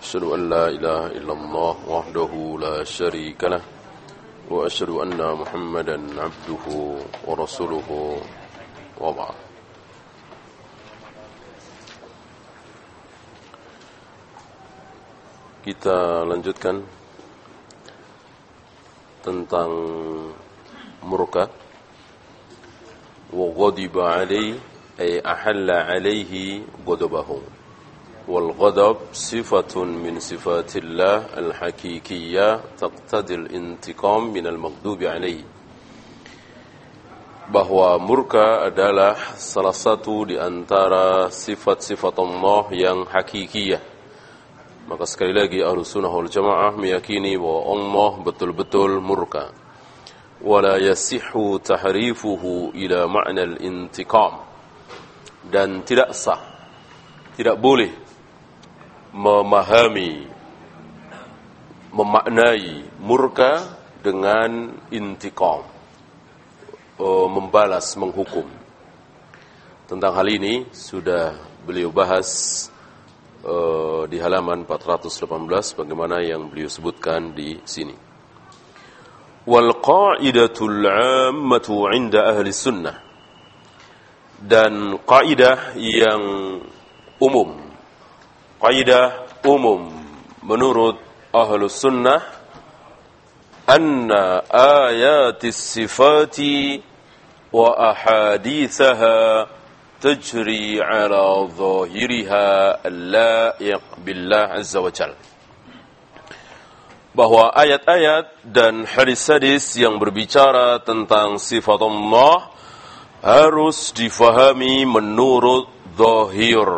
Speaker 1: أشهد أن لا إله إلا الله وحده لا شريك له وأشهد أن محمدا عبده ورسوله وبعد Kita lanjutkan tentang murka. Wa ghadiba alayhi ay ahalla alayhi ghadabahu. Wal ghadab sifatun min sifatillah al-haqiqiyyah taqtadi intiqam min al-maghdubi alayhi. bahwa murka adalah salah satu di antara sifat-sifat Allah yang hakikiyah Maka sekali lagi ahlu sunnah wal jamaah meyakini bahwa Allah betul-betul murka. Wala yasihu tahrifuhu ila ma'na al-intiqam. Dan tidak sah, tidak boleh memahami, memaknai murka dengan intiqam uh, membalas, menghukum. Tentang hal ini sudah beliau bahas Eh, di halaman 418 bagaimana yang beliau sebutkan di sini. Wal qa'idatul 'ammatu 'inda ahli sunnah. Dan kaidah yang umum. Kaidah umum menurut ahlu sunnah anna ayatis sifati wa ahadithaha تجري على ظاهرها اللائق بالله عز وجل bahwa ayat-ayat dan hadis-hadis yang berbicara tentang sifat Allah harus difahami menurut zahir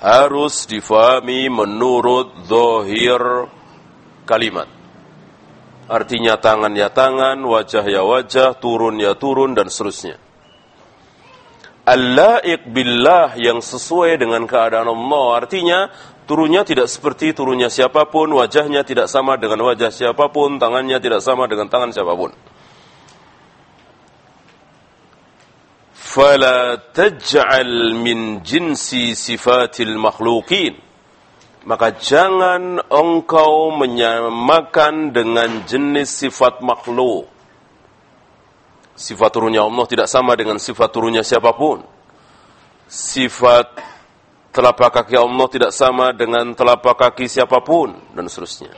Speaker 1: harus difahami menurut zahir kalimat Artinya tangan ya tangan, wajah ya wajah, turun ya turun, dan seterusnya. Al-la'iq billah yang sesuai dengan keadaan Allah. Artinya turunnya tidak seperti turunnya siapa pun, wajahnya tidak sama dengan wajah siapa pun, tangannya tidak sama dengan tangan siapa pun. Fala taj'al min jinsi sifatil makhluqin maka jangan engkau menyamakan dengan jenis sifat makhluk. Sifat turunnya Allah tidak sama dengan sifat turunnya siapa pun. Sifat telapak kaki Allah tidak sama dengan telapak kaki siapa pun dan seterusnya.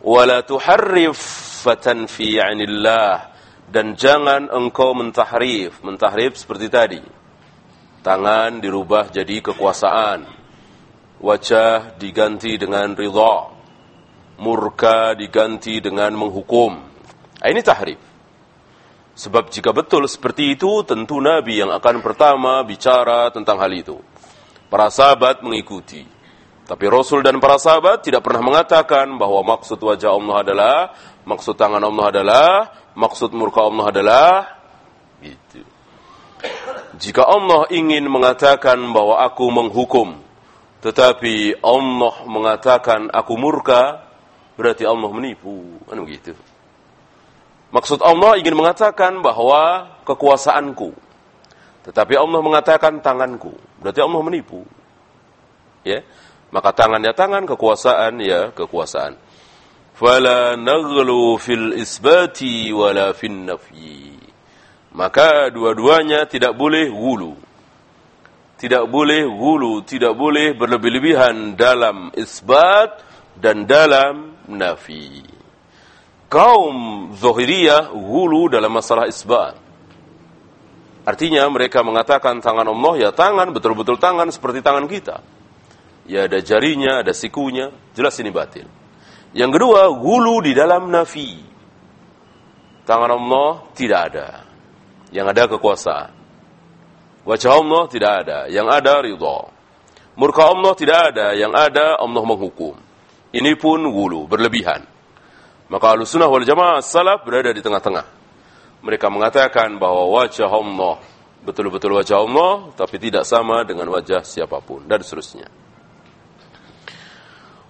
Speaker 1: Wala tuharrif fatanfi 'anillah dan jangan engkau mentahrif. Mentahrif seperti tadi. Tangan dirubah jadi kekuasaan wajah diganti dengan ridha, murka diganti dengan menghukum. Nah, ini tahrif. Sebab jika betul seperti itu, tentu Nabi yang akan pertama bicara tentang hal itu. Para sahabat mengikuti. Tapi Rasul dan para sahabat tidak pernah mengatakan bahwa maksud wajah Allah adalah, maksud tangan Allah adalah, maksud murka Allah adalah, gitu. Jika Allah ingin mengatakan bahwa aku menghukum, tetapi Allah mengatakan aku murka, berarti Allah menipu. Kan begitu. Maksud Allah ingin mengatakan bahwa kekuasaanku. Tetapi Allah mengatakan tanganku. Berarti Allah menipu. Ya. Maka tangannya tangan, kekuasaan ya kekuasaan. Fala naghlu fil isbati wala fin nafyi. Maka dua-duanya tidak boleh wulu tidak boleh gulu, tidak boleh berlebih-lebihan dalam isbat dan dalam nafi. Kaum Zohiriyah gulu dalam masalah isbat. Artinya mereka mengatakan tangan Allah ya tangan, betul-betul tangan seperti tangan kita. Ya ada jarinya, ada sikunya, jelas ini batil. Yang kedua, gulu di dalam nafi. Tangan Allah tidak ada. Yang ada kekuasaan. Wajah Allah tidak ada, yang ada ridha. Murka Allah tidak ada, yang ada Allah menghukum. Ini pun wulu, berlebihan. Maka sunnah wal jamaah salaf berada di tengah-tengah. Mereka mengatakan bahwa wajah Allah betul-betul wajah Allah, tapi tidak sama dengan wajah siapa pun, dan seterusnya.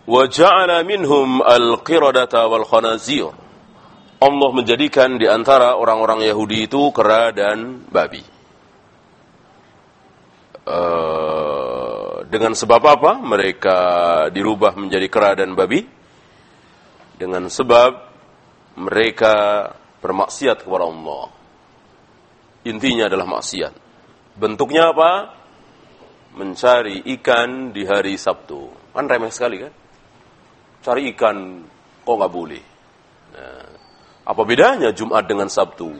Speaker 1: Waja'ala minhum al-qiradata wal khanazir. Allah menjadikan di antara orang-orang Yahudi itu kera dan babi. Uh, dengan sebab apa mereka dirubah menjadi kera dan babi? Dengan sebab mereka bermaksiat kepada Allah. Intinya adalah maksiat. Bentuknya apa? Mencari ikan di hari Sabtu. Kan remeh sekali kan? Cari ikan kok nggak boleh. Nah, apa bedanya Jumat dengan Sabtu?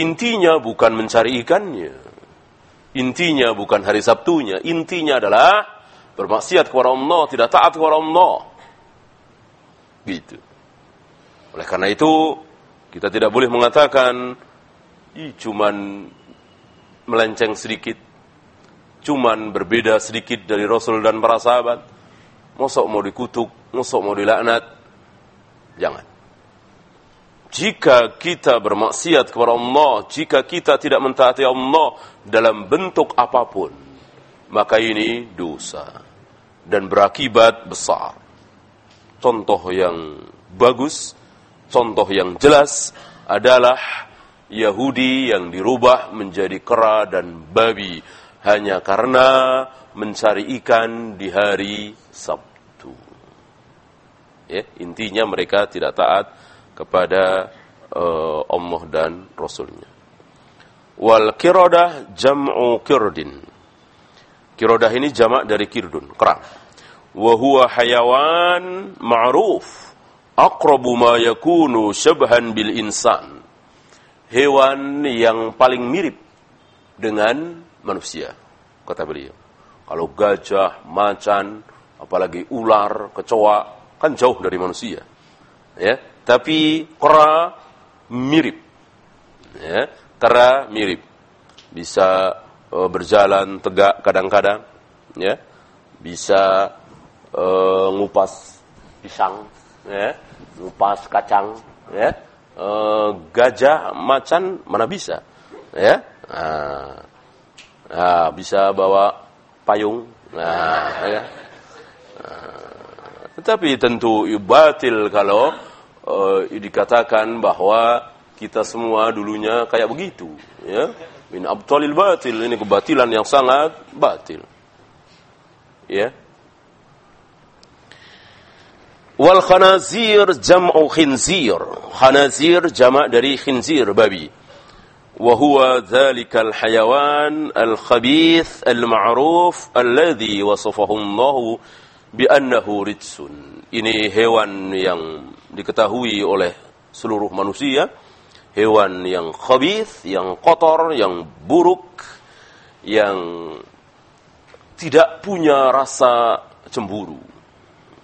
Speaker 1: Intinya bukan mencari ikannya. Intinya bukan hari Sabtunya. Intinya adalah bermaksiat kepada Allah, tidak taat kepada Allah. Gitu. Oleh karena itu, kita tidak boleh mengatakan, Ih, cuman melenceng sedikit. Cuman berbeda sedikit dari Rasul dan para sahabat. Mosok mau dikutuk, mosok mau dilaknat. Jangan. Jika kita bermaksiat kepada Allah, jika kita tidak mentaati Allah dalam bentuk apa pun, maka ini dosa dan berakibat besar. Contoh yang bagus, contoh yang jelas adalah Yahudi yang dirubah menjadi kera dan babi hanya karena mencari ikan di hari Sabtu. Ya, intinya mereka tidak taat kepada uh, Allah dan Rasulnya. Wal kirodah jam'u kirdin. Kirodah ini jamak dari kirdun, kerang. Wahuwa hayawan ma'ruf. Aqrabu ma yakunu syabhan bil insan. Hewan yang paling mirip dengan manusia, kata beliau. Kalau gajah, macan, apalagi ular, kecoa, kan jauh dari manusia. Ya, tapi kera mirip. Ya, kera mirip. Bisa uh, berjalan tegak kadang-kadang, ya. Bisa uh, ngupas pisang, ya, ngupas kacang, ya. Uh, gajah, macan mana bisa, ya. Nah, nah bisa bawa payung, nah, ya. Nah, tetapi tentu batil kalau uh, dikatakan bahwa kita semua dulunya kayak begitu ya min abtalil batil ini kebatilan yang sangat batil ya Wal khanazir jam'u khinzir. Khanazir jama' dari khinzir babi. Wa huwa dzalikal hayawan al khabith al ma'ruf alladhi wasafahu Allah bi annahu rijsun. Ini hewan yang diketahui oleh seluruh manusia, hewan yang khabith, yang kotor, yang buruk, yang tidak punya rasa cemburu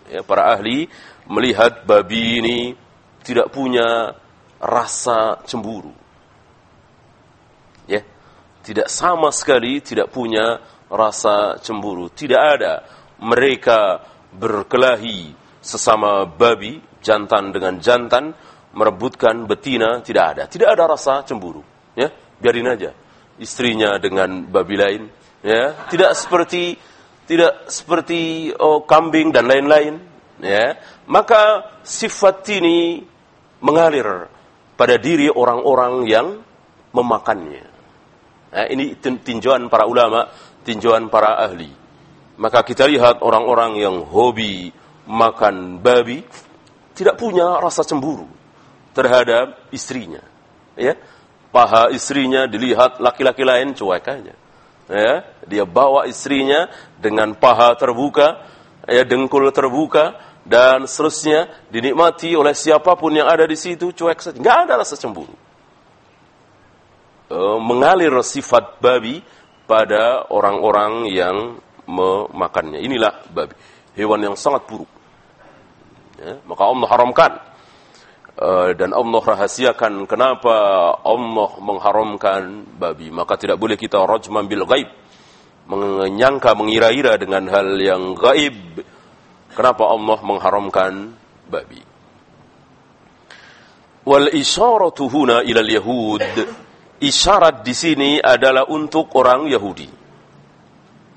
Speaker 1: Ya, para ahli melihat babi ini tidak punya rasa cemburu. Ya, tidak sama sekali tidak punya rasa cemburu. Tidak ada mereka berkelahi sesama babi jantan dengan jantan merebutkan betina tidak ada. Tidak ada rasa cemburu. Ya, biarin aja. Istrinya dengan babi lain, ya, tidak seperti tidak seperti oh, kambing dan lain-lain, ya. Maka sifat ini mengalir pada diri orang-orang yang memakannya. Nah, ini tinjauan para ulama, tinjauan para ahli. Maka kita lihat orang-orang yang hobi makan babi, tidak punya rasa cemburu terhadap istrinya. Ya, paha istrinya dilihat laki-laki lain cuek aja. Ya, dia bawa istrinya dengan paha terbuka, ya dengkul terbuka dan seterusnya dinikmati oleh siapa pun yang ada di situ cuek saja. Nggak ada rasa cemburu. E, mengalir sifat babi pada orang-orang yang memakannya. Inilah babi, hewan yang sangat buruk ya, maka Allah haramkan dan Allah rahasiakan kenapa Allah mengharamkan babi. Maka tidak boleh kita rajman bil ghaib. Menyangka mengira-ira dengan hal yang gaib kenapa Allah mengharamkan babi? Wal isyaratu huna ila yahud. Isyarat di sini adalah untuk orang Yahudi.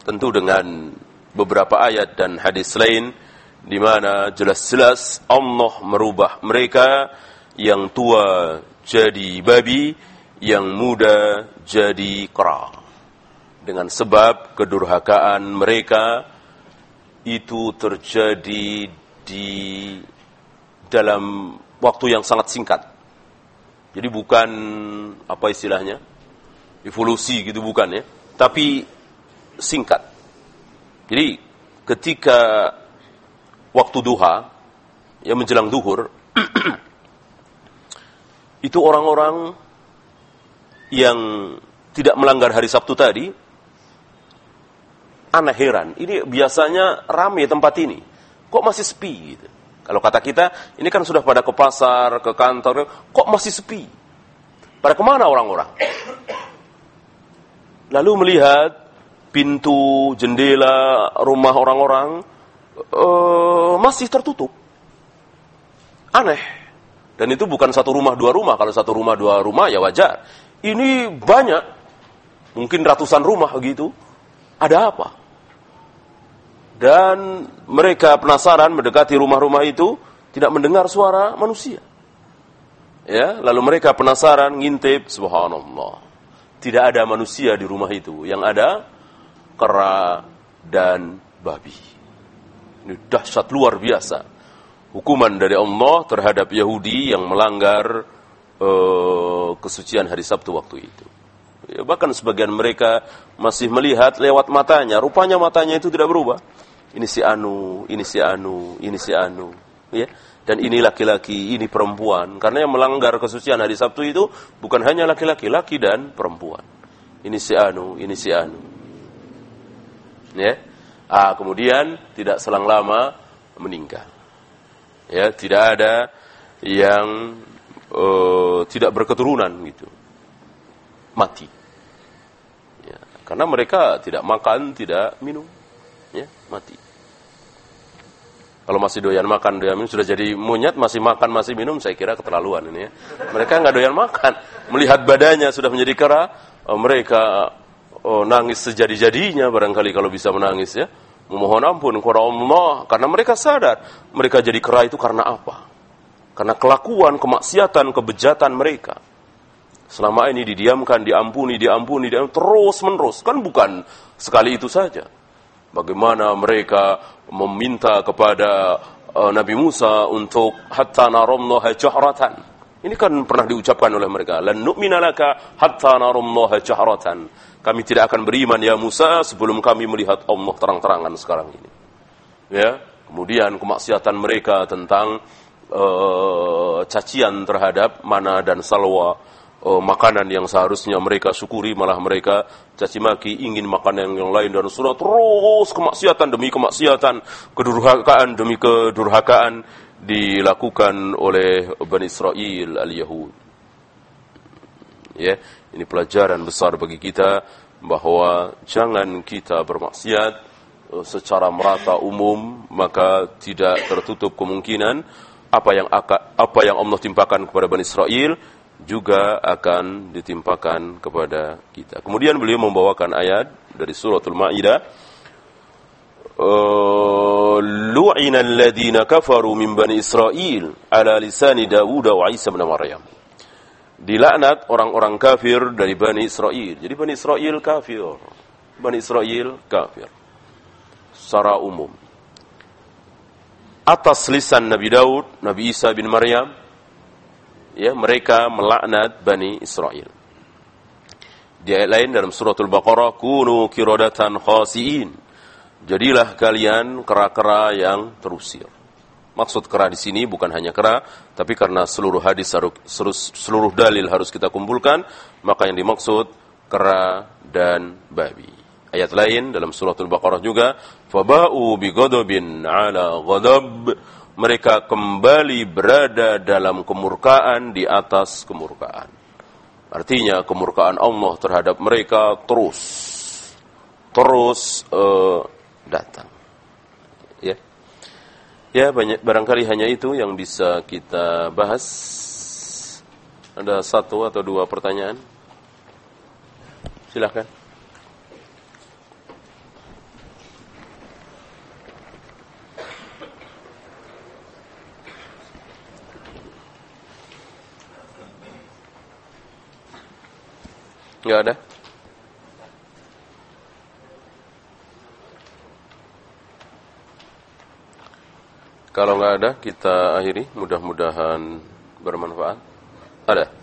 Speaker 1: Tentu dengan beberapa ayat dan hadis lain di mana jelas-jelas Allah merubah mereka yang tua jadi babi, yang muda jadi kera. Dengan sebab kedurhakaan mereka itu terjadi di dalam waktu yang sangat singkat. Jadi bukan apa istilahnya? evolusi gitu bukan ya, tapi singkat. Jadi ketika waktu duha, yang menjelang duhur, *clears throat* itu orang-orang yang tidak melanggar hari Sabtu tadi, aneh heran. Ini biasanya ramai tempat ini. Kok masih sepi gitu. Kalau kata kita, ini kan sudah pada ke pasar, ke kantor, kok masih sepi? Pada ke mana orang-orang? Lalu melihat pintu, jendela, rumah orang-orang uh, masih tertutup. Aneh. Dan itu bukan satu rumah dua rumah. Kalau satu rumah dua rumah ya wajar. Ini banyak. Mungkin ratusan rumah gitu. Ada apa? Dan mereka penasaran mendekati rumah-rumah itu tidak mendengar suara manusia. Ya, lalu mereka penasaran ngintip, subhanallah. Tidak ada manusia di rumah itu. Yang ada kera dan babi. Ini dahsyat luar biasa. Hukuman dari Allah terhadap Yahudi yang melanggar uh, kesucian hari Sabtu waktu itu. Ya, bahkan sebagian mereka masih melihat lewat matanya. Rupanya matanya itu tidak berubah ini si anu, ini si anu, ini si anu, ya. Dan ini laki-laki, ini perempuan. Karena yang melanggar kesucian hari Sabtu itu bukan hanya laki-laki, laki dan perempuan. Ini si anu, ini si anu. Ya. Ah, kemudian tidak selang lama meninggal. Ya, tidak ada yang uh, tidak berketurunan gitu. Mati. Ya, karena mereka tidak makan, tidak minum ya mati. Kalau masih doyan makan, doyan minum, sudah jadi monyet, masih makan, masih minum, saya kira keterlaluan ini ya. Mereka nggak doyan makan. Melihat badannya sudah menjadi kera, oh, mereka oh, nangis sejadi-jadinya barangkali kalau bisa menangis ya. Memohon ampun kepada Allah, karena mereka sadar, mereka jadi kera itu karena apa? Karena kelakuan, kemaksiatan, kebejatan mereka. Selama ini didiamkan, diampuni, diampuni, diampuni terus menerus. Kan bukan sekali itu saja bagaimana mereka meminta kepada uh, Nabi Musa untuk hatta naramnaha jahratan. Ini kan pernah diucapkan oleh mereka. Lan nu'mina laka hatta naramnaha jahratan. Kami tidak akan beriman ya Musa sebelum kami melihat Allah terang-terangan sekarang ini. Ya, kemudian kemaksiatan mereka tentang uh, cacian terhadap mana dan salwa uh, makanan yang seharusnya mereka syukuri malah mereka caci maki ingin makanan yang lain dan sudah terus kemaksiatan demi kemaksiatan kedurhakaan demi kedurhakaan dilakukan oleh Bani Israel al-Yahud ya ini pelajaran besar bagi kita bahwa jangan kita bermaksiat uh, secara merata umum maka tidak tertutup kemungkinan apa yang apa yang Allah timpakan kepada Bani Israel juga akan ditimpakan kepada kita. Kemudian beliau membawakan ayat dari suratul Maidah uh, lu'ina alladhina kafaru min bani Israel ala lisani Dawud wa Isa bin Maryam. Dilaknat orang-orang kafir dari Bani Israel. Jadi Bani Israel kafir. Bani Israel kafir. Secara umum. Atas lisan Nabi Daud, Nabi Isa bin Maryam, ya mereka melaknat Bani Israel. Di ayat lain dalam suratul Baqarah, kunu kirodatan khasiin. Jadilah kalian kera-kera yang terusir. Maksud kera di sini bukan hanya kera, tapi karena seluruh hadis seluruh dalil harus kita kumpulkan, maka yang dimaksud kera dan babi. Ayat lain dalam suratul Baqarah juga, faba'u bi ghadabin 'ala ghadab mereka kembali berada dalam kemurkaan di atas kemurkaan. Artinya kemurkaan Allah terhadap mereka terus terus uh, datang. Ya. Ya, banyak barangkali hanya itu yang bisa kita bahas. Ada satu atau dua pertanyaan? Silakan. Enggak ada? Kalau nggak ada, kita akhiri. Mudah-mudahan bermanfaat. Ada?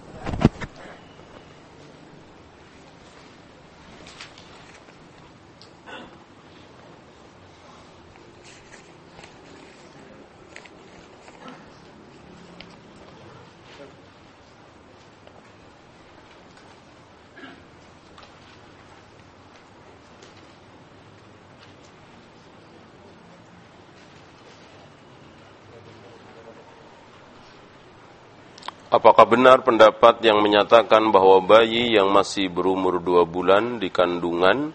Speaker 1: Apakah benar pendapat yang menyatakan bahwa bayi yang masih berumur dua bulan di kandungan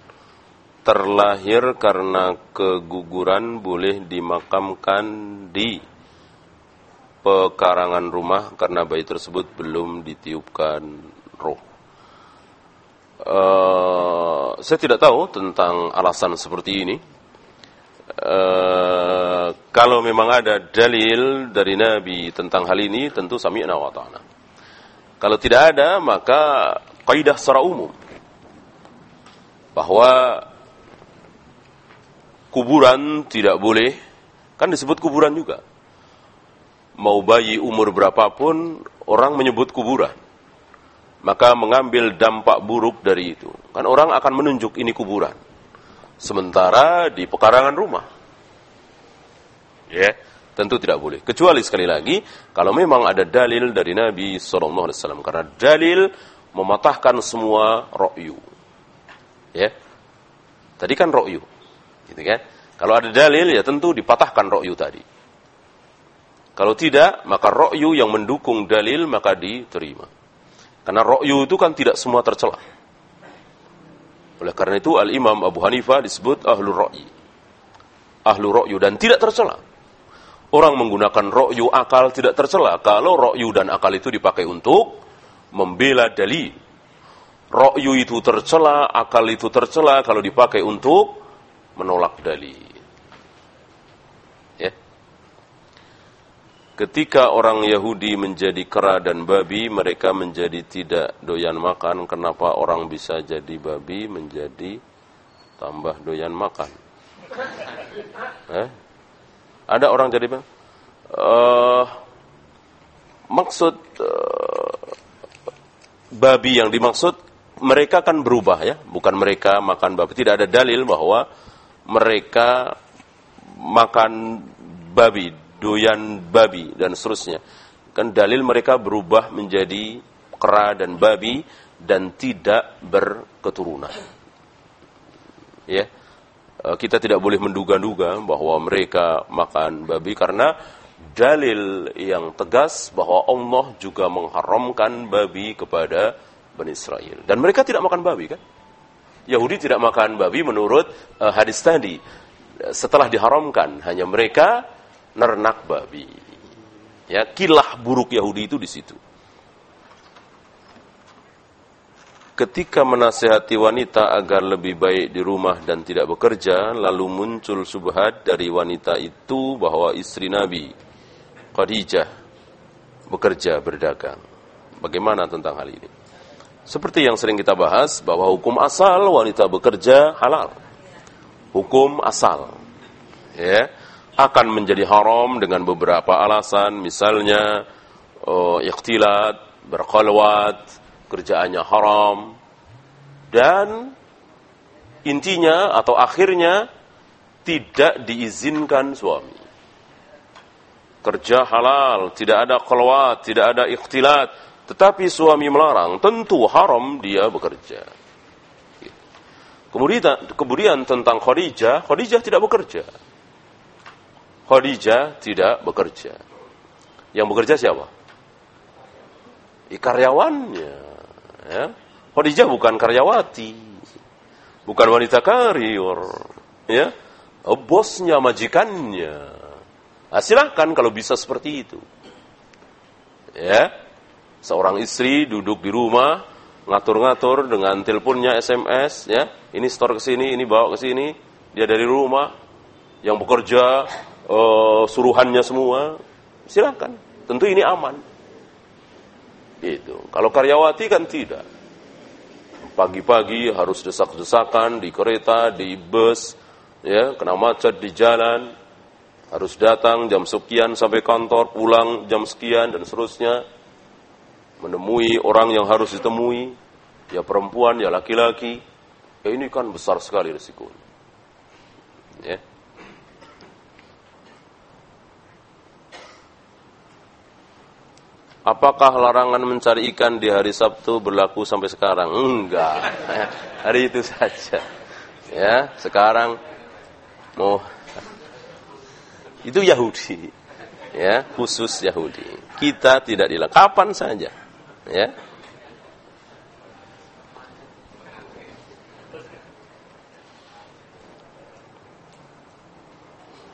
Speaker 1: terlahir karena keguguran boleh dimakamkan di pekarangan rumah karena bayi tersebut belum ditiupkan roh? Uh, saya tidak tahu tentang alasan seperti ini. Uh, kalau memang ada dalil dari Nabi tentang hal ini, tentu sami'na wa ta'ala. Kalau tidak ada, maka kaidah secara umum bahwa kuburan tidak boleh, kan disebut kuburan juga. Mau bayi umur berapapun, orang menyebut kuburan. Maka mengambil dampak buruk dari itu. Kan orang akan menunjuk ini kuburan. Sementara di pekarangan rumah Ya, tentu tidak boleh. Kecuali sekali lagi kalau memang ada dalil dari Nabi sallallahu alaihi wasallam karena dalil mematahkan semua ra'yu. Ya. Tadi kan ra'yu. Gitu kan? Kalau ada dalil ya tentu dipatahkan ra'yu tadi. Kalau tidak, maka ra'yu yang mendukung dalil maka diterima. Karena ra'yu itu kan tidak semua tercela. Oleh karena itu Al-Imam Abu Hanifah disebut ahlu ra'yi. Ahlu ra'yu dan tidak tercela Orang menggunakan rokyu akal tidak tercela kalau rokyu dan akal itu dipakai untuk membela dalil. Rokyu itu tercela, akal itu tercela kalau dipakai untuk menolak dalil. Ya. Ketika orang Yahudi menjadi kera dan babi, mereka menjadi tidak doyan makan. Kenapa orang bisa jadi babi menjadi tambah doyan makan? Eh? Ada orang jadi uh, maksud uh, babi yang dimaksud mereka kan berubah ya, bukan mereka makan babi. Tidak ada dalil bahwa mereka makan babi, doyan babi dan seterusnya. Kan dalil mereka berubah menjadi kera dan babi dan tidak berketurunan. Ya. Eh, kita tidak boleh menduga-duga bahwa mereka makan babi karena dalil yang tegas bahwa Allah juga mengharamkan babi kepada Bani Israel. Dan mereka tidak makan babi kan? Yahudi tidak makan babi menurut uh, hadis tadi. Setelah diharamkan, hanya mereka nernak babi. Ya, kilah buruk Yahudi itu di situ. Ketika menasehati wanita agar lebih baik di rumah dan tidak bekerja, lalu muncul subhat dari wanita itu bahwa istri Nabi Khadijah bekerja berdagang. Bagaimana tentang hal ini? Seperti yang sering kita bahas bahwa hukum asal wanita bekerja halal. Hukum asal. Ya, akan menjadi haram dengan beberapa alasan, misalnya uh, ikhtilat, berkhalwat, kerjaannya haram dan intinya atau akhirnya tidak diizinkan suami. Kerja halal, tidak ada kelewat, tidak ada ikhtilat, tetapi suami melarang, tentu haram dia bekerja. Kemudian, kemudian tentang Khadijah, Khadijah tidak bekerja. Khadijah tidak bekerja. Yang bekerja siapa? I karyawannya. Ya. Khadijah bukan karyawati, bukan wanita karir, ya. Bosnya, majikannya. Nah, silahkan kalau bisa seperti itu. Ya, seorang istri duduk di rumah, ngatur-ngatur dengan teleponnya SMS, ya. Ini store ke sini, ini bawa ke sini, dia dari rumah, yang bekerja uh, suruhannya semua, silahkan. Tentu ini aman. Itu. Kalau karyawati kan tidak. Pagi-pagi harus desak-desakan di kereta, di bus, ya, kena macet di jalan, harus datang jam sekian sampai kantor, pulang jam sekian dan seterusnya. Menemui orang yang harus ditemui, ya perempuan, ya laki-laki. Ya ini kan besar sekali risikonya. Ya. Apakah larangan mencari ikan di hari Sabtu berlaku sampai sekarang? Enggak. *laughs* Hari itu saja. Ya, sekarang mau itu Yahudi. ya khusus Yahudi. Kita tidak dilarang kapan saja. Ya.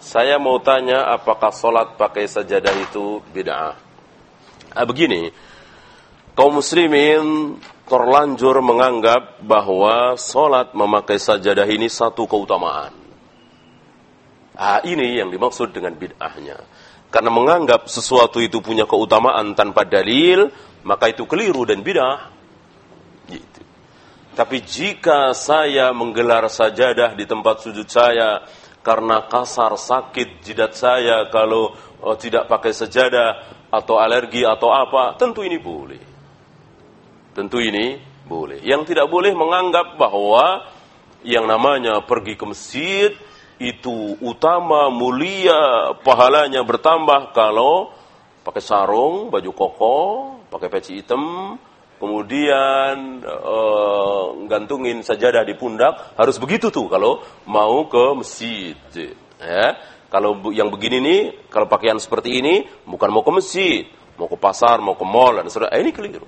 Speaker 1: Saya mau tanya apakah sholat pakai sajadah itu bid'ah? Ah, begini, kaum muslimin terlanjur menganggap bahwa sholat memakai sajadah ini satu keutamaan. Ah, ini yang dimaksud dengan bid'ahnya. Karena menganggap sesuatu itu punya keutamaan tanpa dalil, maka itu keliru dan bid'ah. Gitu. Tapi jika saya menggelar sajadah di tempat sujud saya, karena kasar sakit jidat saya kalau oh, tidak pakai sejadah atau alergi atau apa, tentu ini boleh. Tentu ini boleh. Yang tidak boleh menganggap bahwa yang namanya pergi ke masjid itu utama, mulia, pahalanya bertambah kalau pakai sarung, baju koko, pakai peci hitam, kemudian uh, gantungin sajadah di pundak harus begitu tuh kalau mau ke masjid ya kalau yang begini nih kalau pakaian seperti ini bukan mau ke masjid mau ke pasar mau ke mall dan sebagainya eh, ini keliru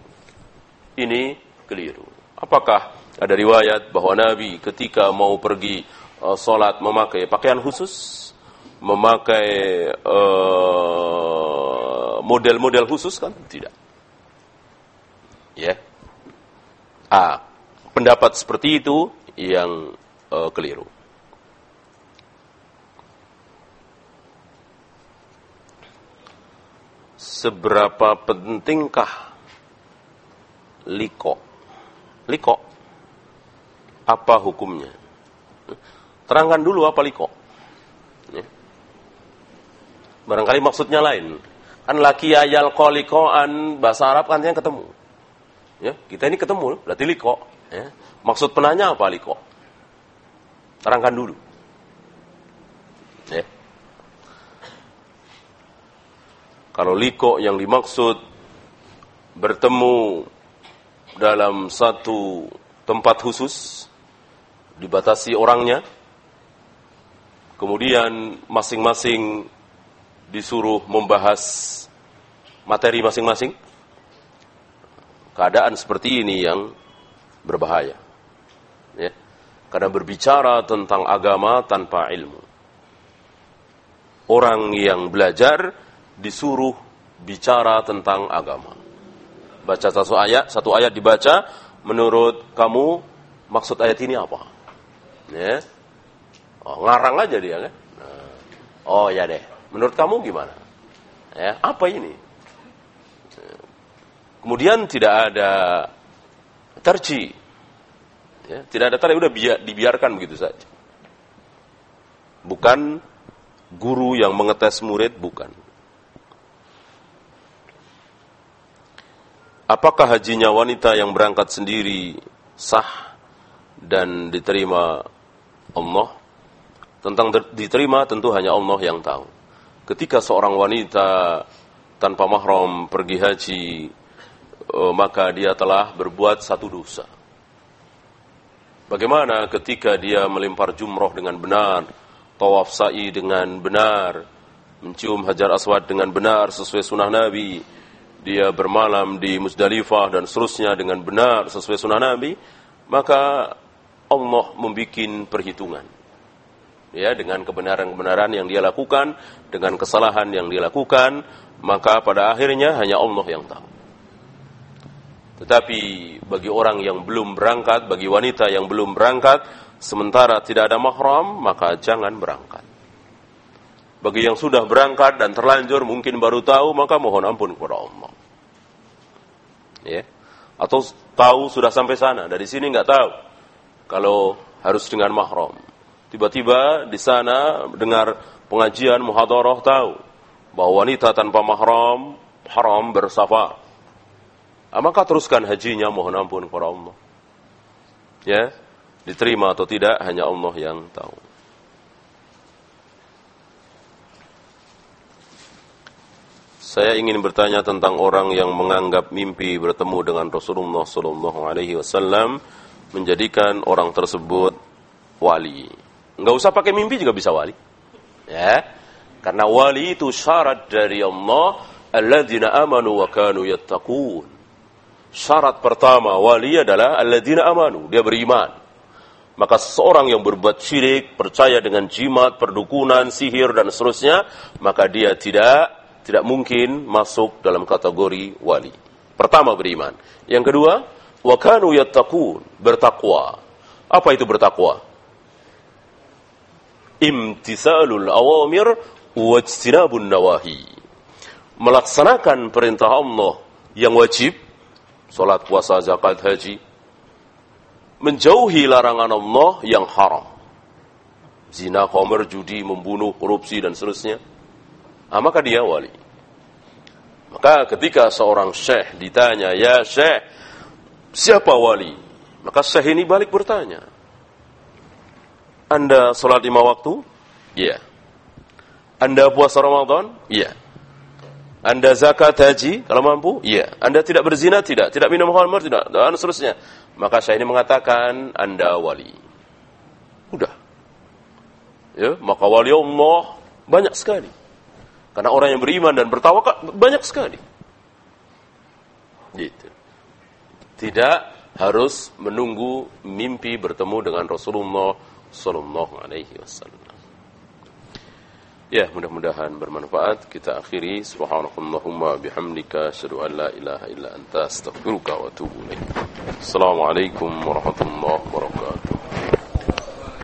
Speaker 1: ini keliru apakah ada riwayat bahwa Nabi ketika mau pergi uh, sholat memakai pakaian khusus memakai model-model uh, khusus kan tidak Ya. A. Pendapat seperti itu yang uh, keliru. Seberapa pentingkah liko? Liko. Apa hukumnya? Terangkan dulu apa liko. Ya. Barangkali maksudnya lain. Kan laki ayal kolikoan bahasa Arab kan yang ketemu. Ya, kita ini ketemu, berarti liko. Ya. Maksud penanya apa liko? Terangkan dulu. Ya. Kalau liko yang dimaksud bertemu dalam satu tempat khusus, dibatasi orangnya, kemudian masing-masing disuruh membahas materi masing-masing, keadaan seperti ini yang berbahaya. Ya. Karena berbicara tentang agama tanpa ilmu. Orang yang belajar disuruh bicara tentang agama. Baca satu ayat, satu ayat dibaca, menurut kamu maksud ayat ini apa? Ya. Oh, ngarang aja dia kan. Oh ya deh. Menurut kamu gimana? Ya, apa ini? Kemudian tidak ada terci. Ya, tidak ada tarji, udah biar, dibiarkan begitu saja. Bukan guru yang mengetes murid, bukan. Apakah hajinya wanita yang berangkat sendiri sah dan diterima Allah? Tentang diterima tentu hanya Allah yang tahu. Ketika seorang wanita tanpa mahram pergi haji oh, maka dia telah berbuat satu dosa. Bagaimana ketika dia melempar jumroh dengan benar, tawaf sa'i dengan benar, mencium hajar aswad dengan benar sesuai sunnah Nabi, dia bermalam di Musdalifah dan seterusnya dengan benar sesuai sunnah Nabi, maka Allah membuat perhitungan. Ya, dengan kebenaran-kebenaran yang dia lakukan, dengan kesalahan yang dia lakukan, maka pada akhirnya hanya Allah yang tahu. Tetapi bagi orang yang belum berangkat, bagi wanita yang belum berangkat, sementara tidak ada mahram, maka jangan berangkat. Bagi yang sudah berangkat dan terlanjur mungkin baru tahu, maka mohon ampun kepada Allah. Ya. Atau tahu sudah sampai sana, dari sini nggak tahu. Kalau harus dengan mahram. Tiba-tiba di sana dengar pengajian muhadharah tahu bahwa wanita tanpa mahram haram bersafar Ah, maka teruskan hajinya mohon ampun kepada Allah. Ya, diterima atau tidak hanya Allah yang tahu. Saya ingin bertanya tentang orang yang menganggap mimpi bertemu dengan Rasulullah Sallallahu Alaihi Wasallam menjadikan orang tersebut wali. Enggak usah pakai mimpi juga bisa wali. Ya, Karena wali itu syarat dari Allah, alladzina amanu wa kanu yattaqun. Syarat pertama wali adalah alladzina amanu, dia beriman. Maka seorang yang berbuat syirik, percaya dengan jimat, perdukunan, sihir dan seterusnya, maka dia tidak tidak mungkin masuk dalam kategori wali. Pertama beriman. Yang kedua, wa kanu yattaqun, bertakwa. Apa itu bertakwa? Imtisalul awamir wajtinabun nawahi. Melaksanakan perintah Allah yang wajib, salat, puasa, zakat, haji, menjauhi larangan Allah yang haram. Zina, khomer, judi, membunuh, korupsi, dan seterusnya. Nah, maka dia wali. Maka ketika seorang syekh ditanya, ya syekh, siapa wali? Maka syekh ini balik bertanya. Anda sholat lima waktu? Iya. Anda puasa Ramadan? Iya. Anda zakat haji kalau mampu? Iya. Anda tidak berzina? Tidak. Tidak minum khamr? Tidak. Dan seterusnya. Maka saya ini mengatakan Anda wali. Udah. Ya, maka wali Allah banyak sekali. Karena orang yang beriman dan bertawakal banyak sekali. Gitu. Tidak harus menunggu mimpi bertemu dengan Rasulullah Sallallahu Alaihi Wasallam. Ya, mudah-mudahan bermanfaat. Kita akhiri subhanakallahumma bihamdika asyhadu an la ilaha illa anta astaghfiruka wa atubu ilaik. Assalamualaikum warahmatullahi wabarakatuh.